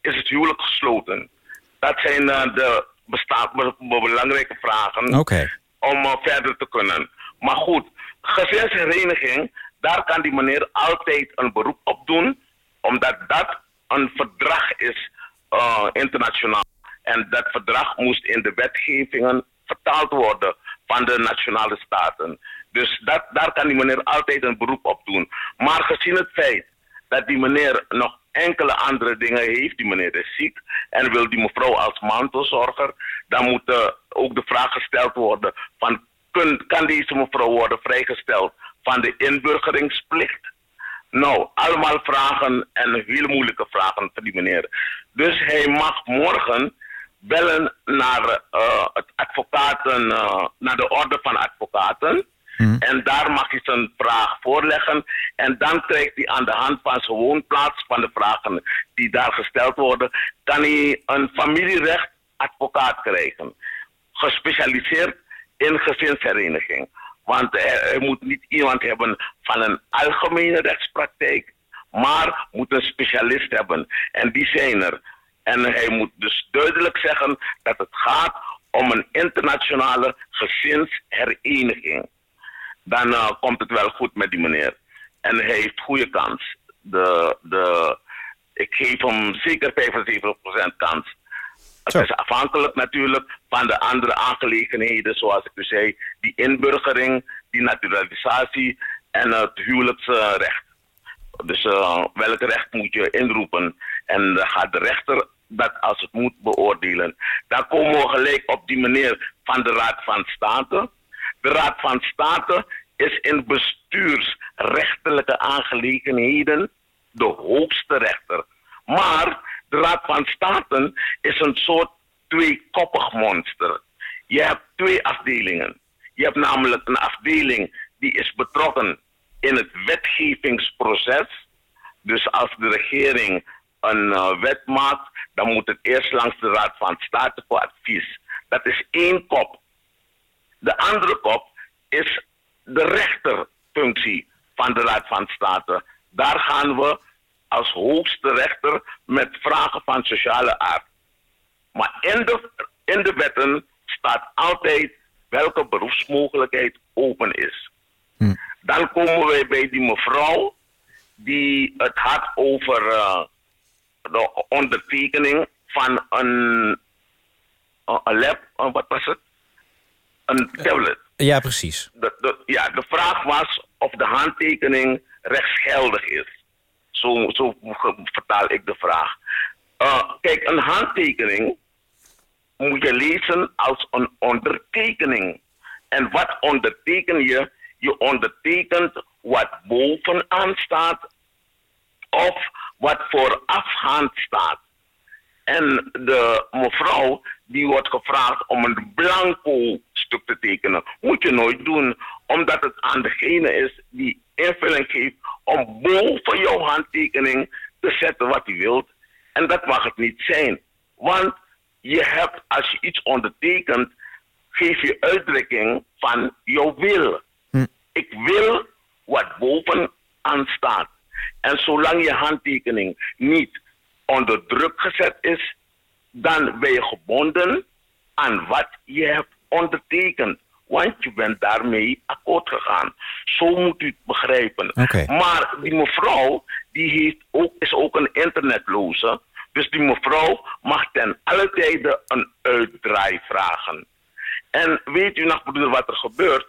is het huwelijk gesloten? Dat zijn de bestaat, belangrijke vragen. Okay. Om verder te kunnen. Maar goed, gezinshereniging daar kan die meneer altijd een beroep op doen, omdat dat een verdrag is uh, internationaal. En dat verdrag moest in de wetgevingen vertaald worden van de nationale staten. Dus dat, daar kan die meneer altijd een beroep op doen. Maar gezien het feit dat die meneer nog enkele andere dingen heeft, die meneer is ziek en wil die mevrouw als mantelzorger, dan moet uh, ook de vraag gesteld worden van kun, kan deze mevrouw worden vrijgesteld van de inburgeringsplicht. Nou, allemaal vragen en hele moeilijke vragen voor die meneer. Dus hij mag morgen bellen naar uh, het advocaten, uh, naar de orde van advocaten. Hmm. En daar mag hij zijn vraag voorleggen. En dan krijgt hij aan de hand van zijn woonplaats, van de vragen die daar gesteld worden, kan hij een familierechtadvocaat krijgen. Gespecialiseerd in gezinshereniging. Want er, moet niet iemand hebben van een algemene rechtspraktijk, maar moet een specialist hebben. En die zijn er. En hij moet dus duidelijk zeggen dat het gaat om een internationale gezinshereniging. Dan uh, komt het wel goed met die meneer. En hij heeft goede kans. De, de, ik geef hem zeker 75% kans het is afhankelijk natuurlijk van de andere aangelegenheden, zoals ik u zei, die inburgering, die naturalisatie en het huwelijksrecht. Dus uh, welk recht moet je inroepen? En dan gaat de rechter dat als het moet beoordelen. Dan komen we gelijk op die meneer van de Raad van State. De Raad van State is in bestuursrechtelijke aangelegenheden de hoogste rechter. Maar de Raad van State is een soort tweekoppig monster. Je hebt twee afdelingen. Je hebt namelijk een afdeling die is betrokken in het wetgevingsproces. Dus als de regering een uh, wet maakt, dan moet het eerst langs de Raad van State voor advies. Dat is één kop. De andere kop is de rechterfunctie van de Raad van State. Daar gaan we als hoogste rechter met vragen van sociale aard. Maar in de, in de wetten staat altijd welke beroepsmogelijkheid open is. Hm. Dan komen wij bij die mevrouw die het had over uh, de ondertekening van een, een lab, wat was het? Een tablet. Ja, precies. De, de, ja, de vraag was of de handtekening rechtsgeldig is. Zo, zo vertaal ik de vraag. Uh, kijk, een handtekening moet je lezen als een ondertekening. En wat onderteken je? Je ondertekent wat bovenaan staat of wat voorafgaand staat. En de mevrouw die wordt gevraagd om een blanco stuk te tekenen. Moet je nooit doen, omdat het aan degene is die invulling geeft om boven jouw handtekening te zetten wat hij wilt. En dat mag het niet zijn. Want je hebt, als je iets ondertekent, geef je uitdrukking van jouw wil. Hm. Ik wil wat bovenaan staat. En zolang je handtekening niet onder druk gezet is, dan ben je gebonden aan wat je hebt ondertekend. Want je bent daarmee akkoord gegaan. Zo moet u het begrijpen. Maar die mevrouw die heeft ook, is ook een internetloze. Dus die mevrouw mag ten alle tijde een uitdraai vragen. En weet u nog broeder wat er gebeurt?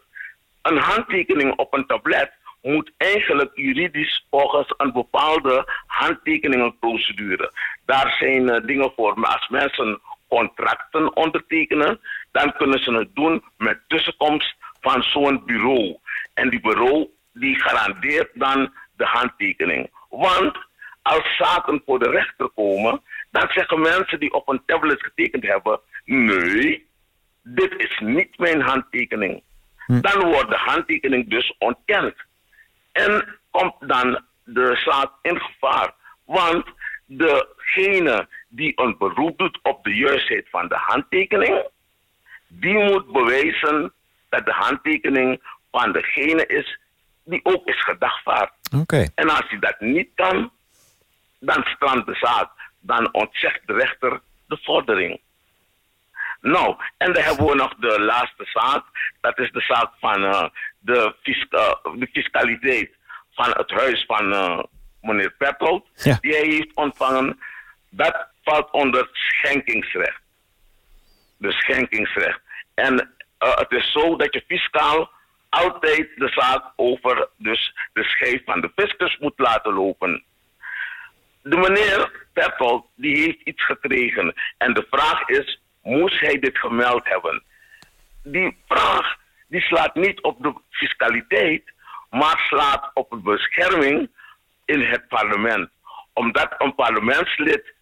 Een handtekening op een tablet moet eigenlijk juridisch volgens een bepaalde handtekeningenprocedure. Daar zijn uh, dingen voor. Maar als mensen contracten ondertekenen, dan kunnen ze het doen met tussenkomst van zo'n bureau. En die bureau die garandeert dan de handtekening. Want als zaken voor de rechter komen, dan zeggen mensen die op een tablet getekend hebben: nee, dit is niet mijn handtekening. dan wordt de handtekening dus ontkend. En komt dan de zaak in gevaar. Want degene die een beroep doet op de juistheid van de handtekening, die moet bewijzen dat de handtekening van degene is die ook is gedagvaard. Oké. En als hij dat niet kan, dan strandt de zaak. Dan ontzegt de rechter de vordering. Nou, en dan hebben we nog de laatste zaak. Dat is de zaak van eh, de, fisca de fiscaliteit van het huis van eh, meneer. Ja. Die hij heeft ontvangen. Dat valt onder schenkingsrecht. De schenkingsrecht. En eh, het is zo dat je fiscaal altijd de zaak over dus de schijf van de fiscus moet laten lopen. De meneer Peploot die heeft iets gekregen. En de vraag is, moest hij dit gemeld hebben? Die vraag die slaat niet op de fiscaliteit, maar slaat op de bescherming in het parlement. Omdat een parlementslid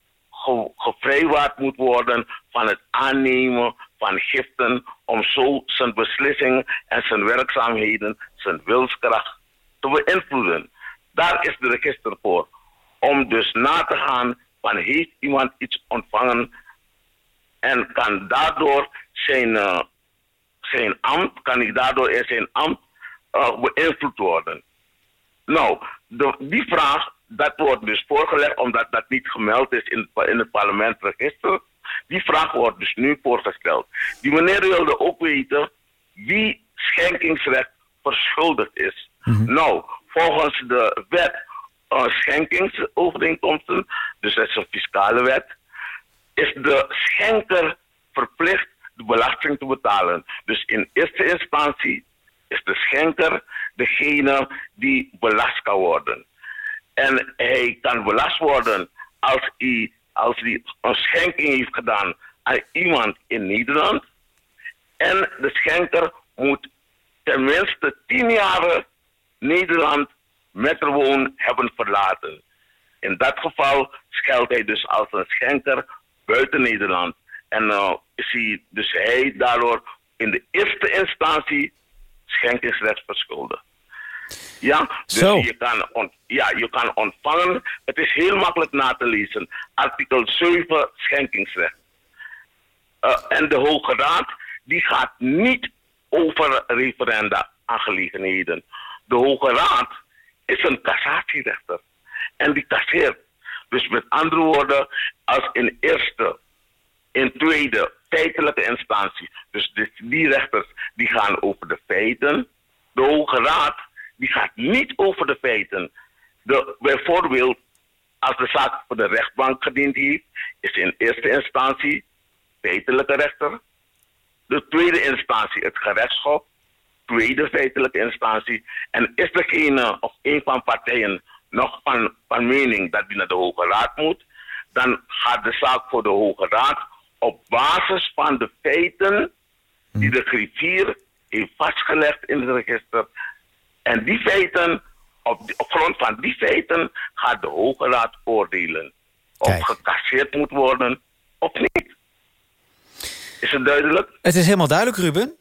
ge gevrijwaard moet worden van het aannemen van giften om zo zijn beslissingen en zijn werkzaamheden, zijn wilskracht te beïnvloeden. Daar is de register voor. Om dus na te gaan van heeft iemand iets ontvangen en kan daardoor zijn, uh, zijn ambt, kan hij daardoor in zijn ambt uh, beïnvloed worden. Nou, de, die vraag, dat wordt dus voorgelegd omdat dat niet gemeld is in, in het parlementsregister. Die vraag wordt dus nu voorgesteld. Die meneer wilde ook weten wie schenkingsrecht verschuldigd is. Nou, volgens de wet uh, schenkingsovereenkomsten, dus dat is een fiscale wet, is de schenker verplicht de belasting te betalen. Dus in eerste instantie is de schenker degene die belast kan worden. En hij kan belast worden als hij, als hij een schenking heeft gedaan aan iemand in Nederland. En de schenker moet tenminste tien jaar Nederland met woon hebben verlaten. In dat geval geldt hij dus als een schenker buiten Nederland. En uh, hij, dus hij daardoor in de eerste instantie schenkingsrecht verschuldigd. Ja, dus Zo. Je, kan ja, je kan ontvangen. Het is heel makkelijk na te lezen. Artikel 7 schenkingsrecht. Uh, en de Hoge Raad die gaat niet over referenda-aangelegenheden. De Hoge Raad is een cassatierechter. En die casseert. Dus met andere woorden, als in eerste, in tweede, feitelijke instantie. Dus die rechters die gaan over de feiten. De Hoge Raad die gaat niet over de feiten. De, bijvoorbeeld, als de zaak voor de rechtbank gediend heeft, is in eerste instantie feitelijke rechter. De tweede instantie het gerechtshof. Tweede feitelijke instantie. En is degene of een van partijen nog van, van mening dat die naar de Hoge Raad moet, dan gaat de zaak voor de Hoge Raad op basis van de feiten die de griffier heeft vastgelegd in het register. En die feiten, op, op grond van die feiten, gaat de Hoge Raad oordelen of Kijk. gecasseerd moet worden of niet. Is het duidelijk? Het is helemaal duidelijk, Ruben.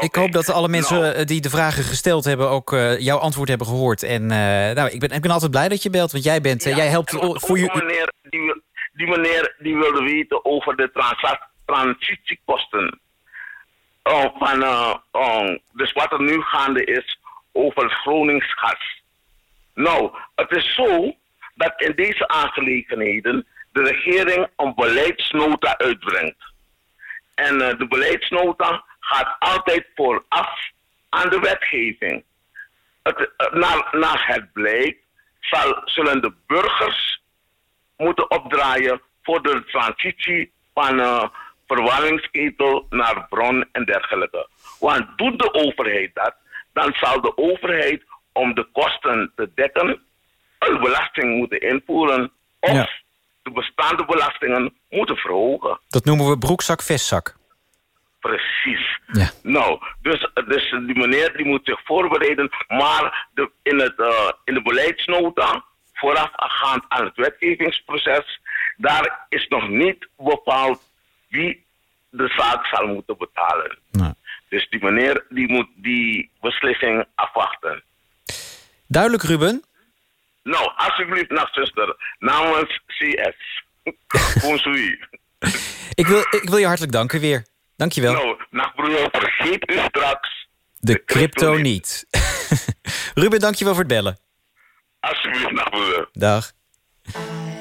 Ik hoop dat alle mensen Nou, eh, die de vragen gesteld hebben... ook eh, jouw antwoord hebben gehoord. En eh, nou, ik, ben, ik ben altijd blij dat je belt, want jij, bent, jij helpt voor je... Meneer, die, die meneer die wilde weten over de transitiekosten. Oh, van, oh, dus wat er nu gaande is over Gronings gas. Nou, het is zo dat in deze aangelegenheden de regering een beleidsnota uitbrengt. En eh, de beleidsnota gaat altijd vooraf aan de wetgeving. Het, eh, naar, het blijkt zal, zullen de burgers moeten opdraaien voor de transitie van uh, verwarmingsketel naar bron en dergelijke. Want doet de overheid dat, dan zal de overheid om de kosten te dekken een belasting moeten invoeren of Ja. de bestaande belastingen moeten verhogen. Dat noemen we broekzak, vestzak. Precies. Ja. Nou, dus, dus die meneer die moet zich voorbereiden, maar de, in, het, eh, in de beleidsnota, voorafgaand aan het wetgevingsproces, daar is nog niet bepaald wie de zaak zal moeten betalen. Nou. Dus die meneer die moet die beslissing afwachten. Duidelijk, Ruben. Nou, alsjeblieft, nachtzuster. Namens CS. Bonsoir. Ik wil, ik wil je hartelijk danken weer. Dankjewel. Nou, nachtbroeder, vergeet u straks de crypto niet. Ruben, dankjewel voor het bellen. Alsjeblieft, nachtbroeder. Dag.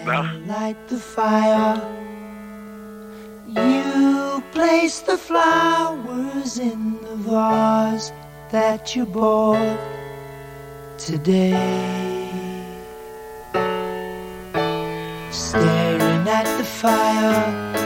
Dag. Light the fire. You place the flowers in the vase that you bought today. Staring at the fire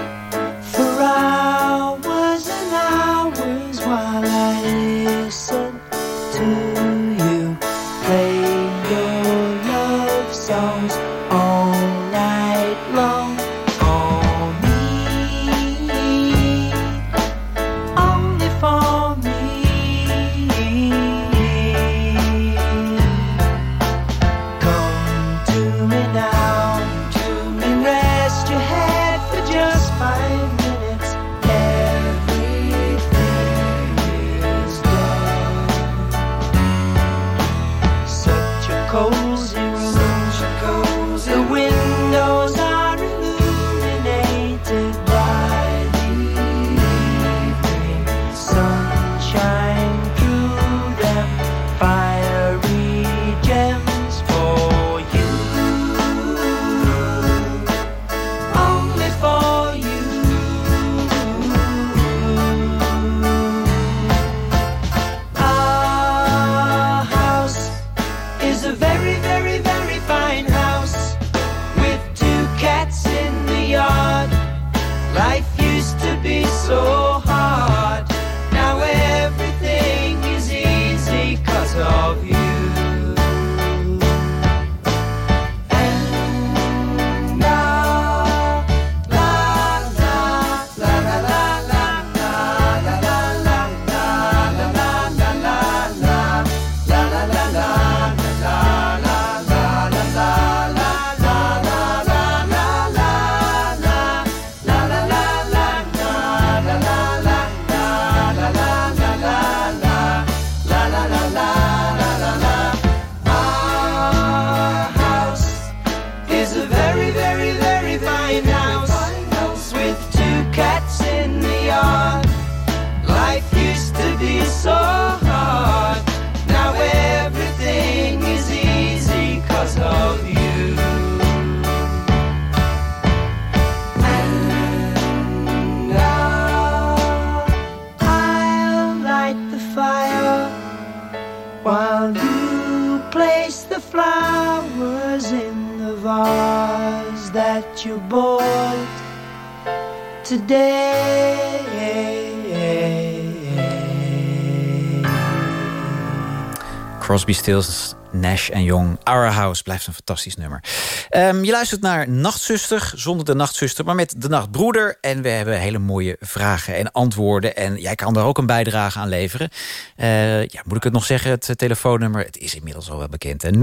Crosby, Stills, Nash en Young. Our House blijft een fantastisch nummer. Ehm, je luistert naar Nachtzuster, zonder de Nachtzuster... maar met de Nachtbroeder. En we hebben hele mooie vragen en antwoorden. En jij kan daar ook een bijdrage aan leveren. Eh, ja, moet ik het nog zeggen, het eh, telefoonnummer? Het is inmiddels al wel bekend. hè? 0800-1121.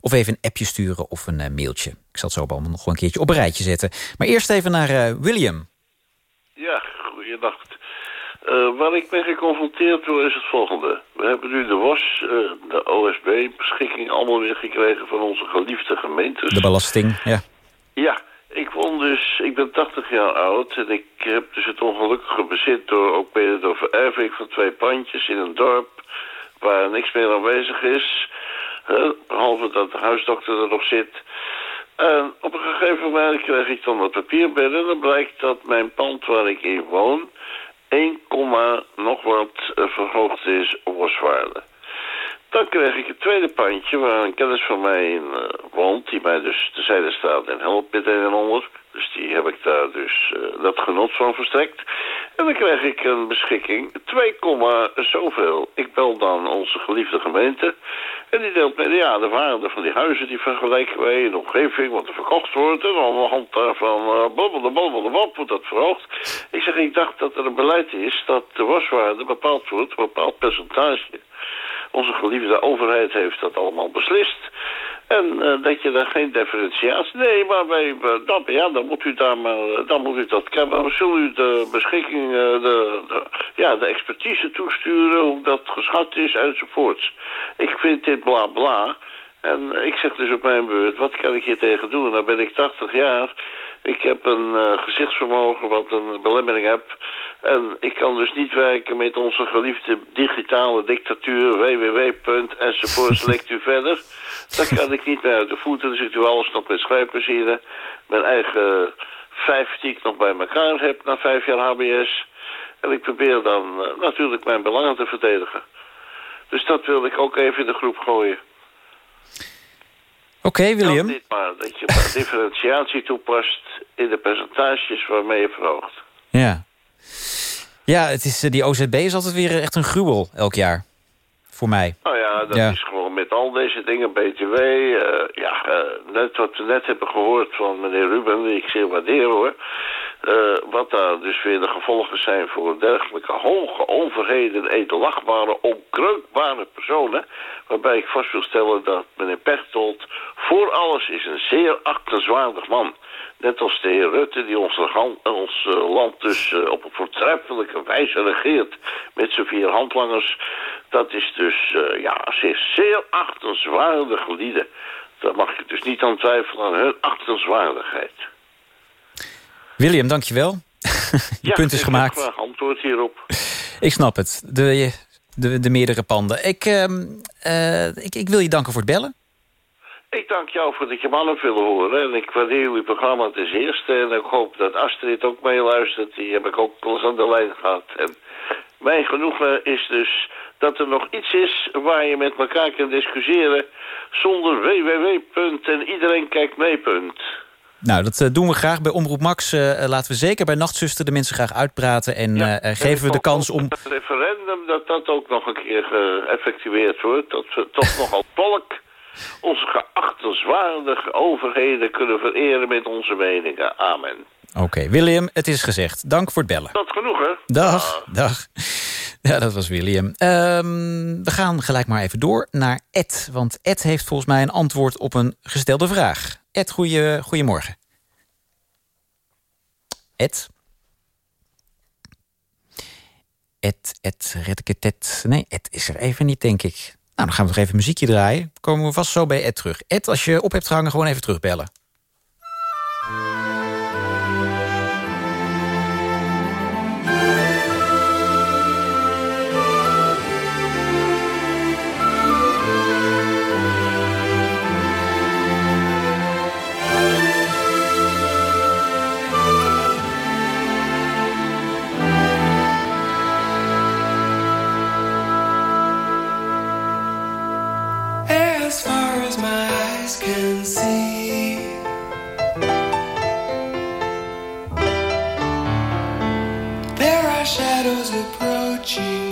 Of even een appje sturen of een eh, mailtje. Ik zal het zo allemaal nog een keertje op een rijtje zetten. Maar eerst even naar William. Eh waar ik mee geconfronteerd word is het volgende. We hebben nu de WOS, eh, de OSB-beschikking allemaal weer gekregen van onze geliefde gemeentes. De belasting, ja. Ja, ik woon dus, ik ben 80 jaar oud en ik heb dus het ongelukkige bezit door ook mede door vererving van twee pandjes in een dorp waar niks meer aanwezig is. eh, behalve dat de huisdokter er nog zit. En op een gegeven moment krijg ik dan wat papier binnen en dan blijkt dat mijn pand waar ik in woon 1, nog wat eh, verhoogd is boswaarde. Dan kreeg ik het tweede pandje waar een kennis van mij in eh, woont, die mij dus terzijde staat en helpt met en ander. Dus die heb ik daar dus eh, dat genot van verstrekt. En dan krijg ik een beschikking, 2, zoveel. Ik bel dan onze geliefde gemeente en die deelt me, ja, de waarde van die huizen die vergelijken wij in de omgeving, wat er verkocht wordt. En aan de hand daarvan, uh, blablabla, blablabla, wordt dat verhoogd. Ik zeg, ik dacht dat er een beleid is dat de waswaarde bepaald wordt, een bepaald percentage. Onze geliefde overheid heeft dat allemaal beslist. En eh, dat je daar geen differentiatie... Nee, maar wij, we- dan, ja, dan moet u daar maar... Dan moet u dat kennen. Dan zul u de beschikking... eh, de, ja, de expertise toesturen... hoe dat geschat is enzovoorts. Ik vind dit bla bla... En ik zeg dus op mijn beurt, wat kan ik hier tegen doen? Dan ben ik 80 jaar. Ik heb een eh, gezichtsvermogen wat een belemmering heb. En ik kan dus niet werken met onze geliefde digitale dictatuur... www. enzovoort, select u verder. Daar kan ik niet meer uit de voeten. Dus ik doe alles nog met schrijfmachine. Mijn eigen vijf die ik nog bij elkaar heb na vijf jaar HBS. En ik probeer dan eh, natuurlijk mijn belangen te verdedigen. Dus dat wilde ik ook even in de groep gooien. Oké, William. Dit maar, dat je maar differentiatie toepast in de percentages waarmee je verhoogt. Ja. Ja, het is, eh, die OZB is altijd weer echt een gruwel elk jaar. Voor mij. Nou ja, dat Ja. is gewoon met al deze dingen, BTW, eh, ja, eh, net wat we net hebben gehoord van meneer Ruben, die ik zeer waardeer hoor, eh, wat daar dus weer de gevolgen zijn voor dergelijke hoge overheden, edelachtbare, onkreukbare personen, waarbij ik vast wil stellen dat meneer Pechtold voor alles is een zeer achtenswaardig man. Net als de heer Rutte, die ons, hand- ons eh, land dus eh, op een voortreffelijke wijze regeert met zijn vier handlangers. Dat is dus, eh, ja, zeer, zeer achtenswaardige lieden. Daar mag ik dus niet aan twijfelen aan hun achtenswaardigheid. William, dankjewel. Je punt is ik gemaakt. graag antwoord hierop. Ik snap het. De, de, de meerdere panden. Ik, ehm, eh, ik, ik wil je danken voor het bellen. Ik dank jou voor dat je me aan willen horen. En ik waardeer uw programma ten eerste. En ik hoop dat Astrid ook meeluistert. Die heb ik ook wel eens aan de lijn gehad. En mijn genoegen is dus dat er nog iets is waar je met elkaar kan discussiëren... zonder www. en iedereen kijkt mee. Nou, dat eh, doen we graag bij Omroep Max. eh, laten we zeker bij Nachtzuster de mensen graag uitpraten. En geven we de kans om... Het referendum, dat dat ook nog een keer geëffectueerd wordt. Dat we toch nog als volk onze geachtenswaardige overheden kunnen vereren met onze meningen. Amen. Oké, William, het is gezegd. Dank voor het bellen. Dat genoeg, hè? Dag, dag. Ja, dat was William. Ehm, we gaan gelijk maar even door naar Ed. Want Ed heeft volgens mij een antwoord op een gestelde vraag. Ed, goeie, goedemorgen. Ed? Ed, Ed, red ik het, Ed? Nee, Ed is er even niet, denk ik. Nou, dan gaan we nog even muziekje draaien. Komen we vast zo bij Ed terug. Ed, als je op hebt gehangen, gewoon even terugbellen. Can see, there are shadows approaching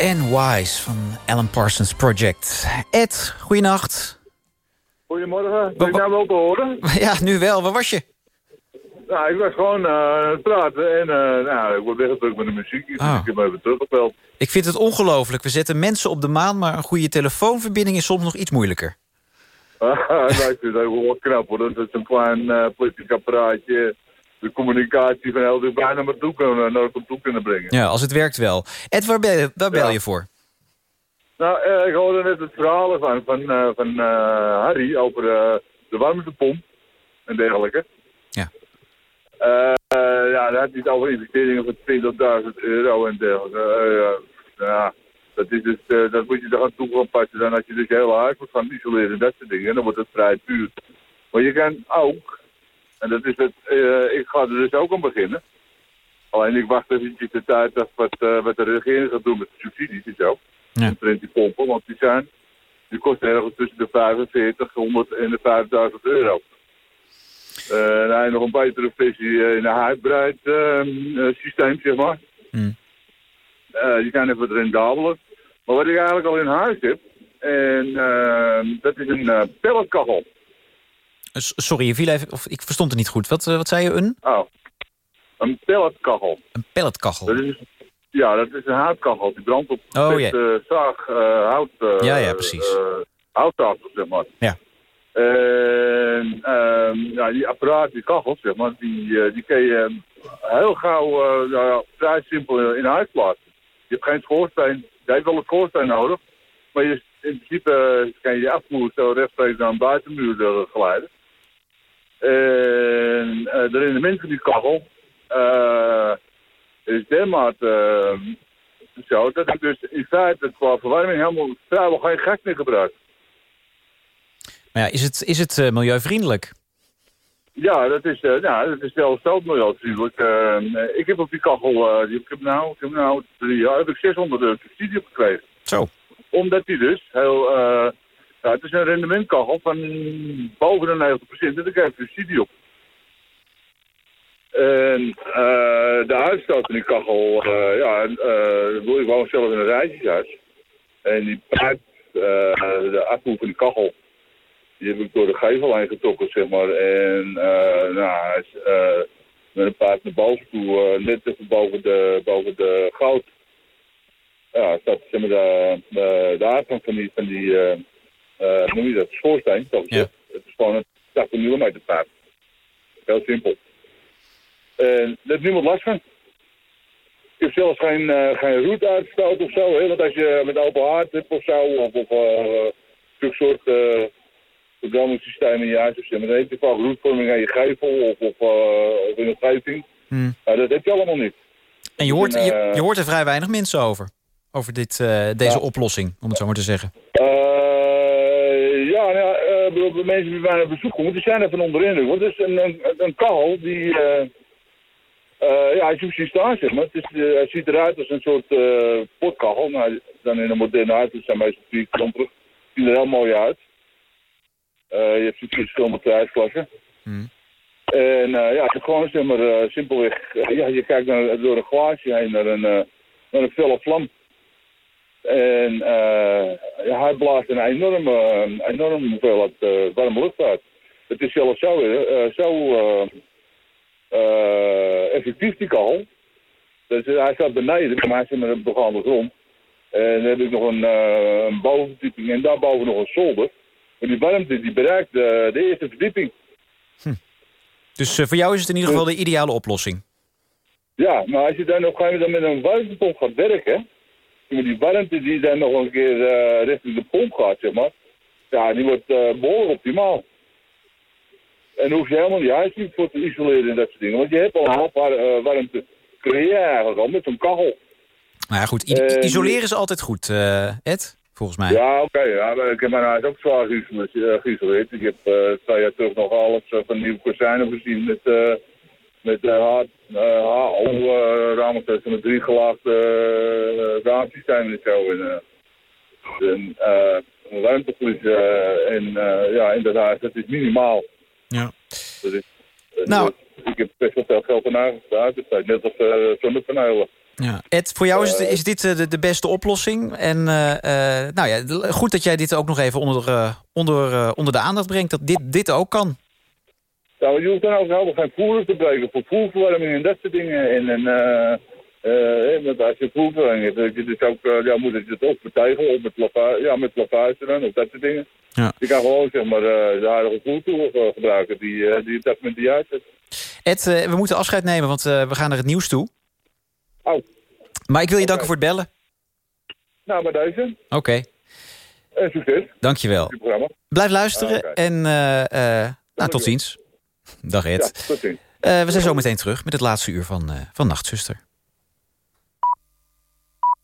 Old and Wise van Alan Parsons Project. Ed, goeienacht. Goedemorgen, ben ik nou wel te horen? Ja, nu wel. Waar was je? Nou, ik was gewoon eh, aan het praten en uh, nou, ik word weggedrukt met de muziek. Dus Oh. ik heb hem even teruggebeld. Ik vind het ongelooflijk. We zetten mensen op de maan, maar een goede telefoonverbinding is soms nog iets moeilijker. nou, ik vind het ook wel knap hoor. Dat is een klein uh, politiek apparaatje. De communicatie van heel dichtbij naar me toe kunnen, naar me toe kunnen brengen. Ja, als het werkt wel. Ed, waar bel je, waar bel Ja. je voor? Nou, eh, ik hoorde net het verhaal van, van, eh, van eh, Harry over eh, de warmtepomp en dergelijke. Ja. Eh, eh, ja, daar had hij het over investeringen van 20.000 euro en dergelijke. Eh, ja, dat, is dus, eh, dat moet je er aan toe gaan passen. Dan als je dus hele huis moet gaan isoleren en dat soort dingen, dan wordt het vrij puur. Maar je kan ook, en dat is het, eh, ik ga er dus ook aan beginnen. Alleen ik wacht eventjes de tijd af wat, eh, wat de regering gaat doen met de subsidies en zo. Ja. Omtrent die pompen, want die zijn, die kosten ergens tussen de 45, 100 en de 5000 euro. Eh dan heb je nog een betere versie eh, in een hybrid eh, eh, systeem, zeg maar. Eh, die zijn even rendabeler. Maar wat ik eigenlijk al in huis heb, en eh, dat is een eh, pelletkachel. Eh, Sorry, je viel even, of ik verstond het niet goed. Wat, eh, wat zei je? Een? Oh, een pelletkachel. Een pelletkachel. Dat is, ja, dat is een houtkachel. Die brandt op Oh, eh, zaag, hout. eh, Ja, ja, precies. houttafel, zeg maar. Ja. En ehm, ja, die apparaat, die kachels, zeg maar, die, die kun je heel gauw, nou vrij simpel in huis plaatsen. Je hebt geen schoorsteen. Je hebt wel een schoorsteen nodig. Maar je, in principe kan je je afvoer zo rechtstreeks naar een buitenmuur glijden. En eh, de rendement van die kachel eh, is dermate eh, zo dat ik dus in feite qua verwarming helemaal vrijwel geen gas meer gebruik. Maar ja, is het, is het eh, milieuvriendelijk? Ja, dat is, eh ja, dat is zelfs zelf milieuvriendelijk. Eh, ik heb op die kachel, eh, die, ik heb nou, ik heb nou drie jaar, heb ik 600 euro subsidie gekregen. Zo. Omdat die dus heel, het is een rendementkachel van boven de 90% en daar krijg je subsidie op. En eh, de uitstoot van die kachel, eh, ja, eh wil ik woon zelf in een rijtjeshuis. En die pijp, de afvoer van die kachel, die heb ik door de gevel heen getrokken, zeg maar. En nou, met een pijp naar boven toe, net boven de, boven de goud. Ja, staat zeg maar de, de, de van die, van die eh eh, noem je dat, schoorsteen. gezegd. Het is gewoon een 80 mm pijp. Heel simpel. En daar niemand last van. Ik heb zelfs geen, eh geen roetuitstoot of zo. Hè? Want als je met open haard hebt of zo, of, of zulke soort eh verbrandingssysteem in je huis hebt, dan heb je vaak roetvorming aan je gevel of, of, of in de omgeving. Hmm. Nou, dat heb je allemaal niet. En je hoort, je, je hoort er vrij weinig mensen over. Over dit, deze oplossing, om het zo maar te zeggen. Eh, ja, nou, ja, eh, bedoel, de mensen die bij mij op bezoek komen, die zijn er van onder indruk. Want het is een, een, die... eh, ja, hij zoekt zien staan, zeg maar. Het is, eh, hij ziet eruit als een soort potkachel. Nou, dan in een moderne auto zijn meestal vierkantig. Ziet er heel mooi uit. Je hebt zo'n verschillende prijsklassen. En eh, ja, het is gewoon zeg maar, simpelweg... ja, je kijkt naar, door een glaasje heen naar een, naar een felle vlam. En eh, hij blaast een enorme, een enorme hoeveelheid eh, warme lucht uit. Het is zelfs zo, eh, zo effectief die kachel. Dus hij staat beneden, maar hij zit met een begaande grond. En dan heb ik nog een, een bovenverdieping en daarboven nog een zolder. Maar die warmte die bereikt de eerste verdieping. Dus eh, voor jou is het in ieder geval de ideale oplossing. Ja, maar als je dan op een gegeven moment met een warmtepomp gaat werken... die warmte die dan nog een keer eh, richting de pomp gaat, zeg maar... ja, die wordt eh, behoorlijk optimaal. En hoef je helemaal niet huis niet voor te isoleren en dat soort dingen. Want je hebt al een half waar, eh, warmte creëer je eigenlijk al met zo'n kachel. Nou ja, goed. i- isoleren is altijd goed, Ed, volgens mij. Ja, oké. ja, maar ik heb mijn huis ook zwaar geïsoleerd. Ik heb twee jaar terug nog alles van nieuwe kozijnen voorzien met, met uh, HO-ramen tussen een drie gelaagde uh, raamsysteem en zo. En, uh, en uh, een uh, en uh, ja, inderdaad, dat is minimaal. Ja. Dat is, nou. Ik heb best wel veel geld aan uitbesteed, net als uh, zonnepanelen. Ja. Ed, voor jou is, het, is dit de, de, beste oplossing. En uh, uh, nou ja, goed dat jij dit ook nog even onder, uh, onder, onder de aandacht brengt. Dat dit, dit ook kan. Ja, maar je hoeft dan ook helemaal geen voeren te breken voor voerverwarming en dat soort dingen. En, en uh, als je voerverwarming hebt, je dus ook, ja, moet je het ook betegelen of met lavuis, ja, met lavuis dan, of dat soort dingen. Ja. Je kan gewoon zeg maar de aardige voertoer gebruiken die, die op dat moment niet uitzet. Ed, we moeten afscheid nemen, want we gaan naar het nieuws toe. Oh. Maar ik wil je danken voor het bellen. Nou, bij deze. Oké. Okay. En succes. Dankjewel. Blijf luisteren ah, okay. en uh, uh, nou, tot ziens. Dag Ed. Ja, tot ziens. Uh, we zijn zo meteen terug met het laatste uur van, van Nachtzuster.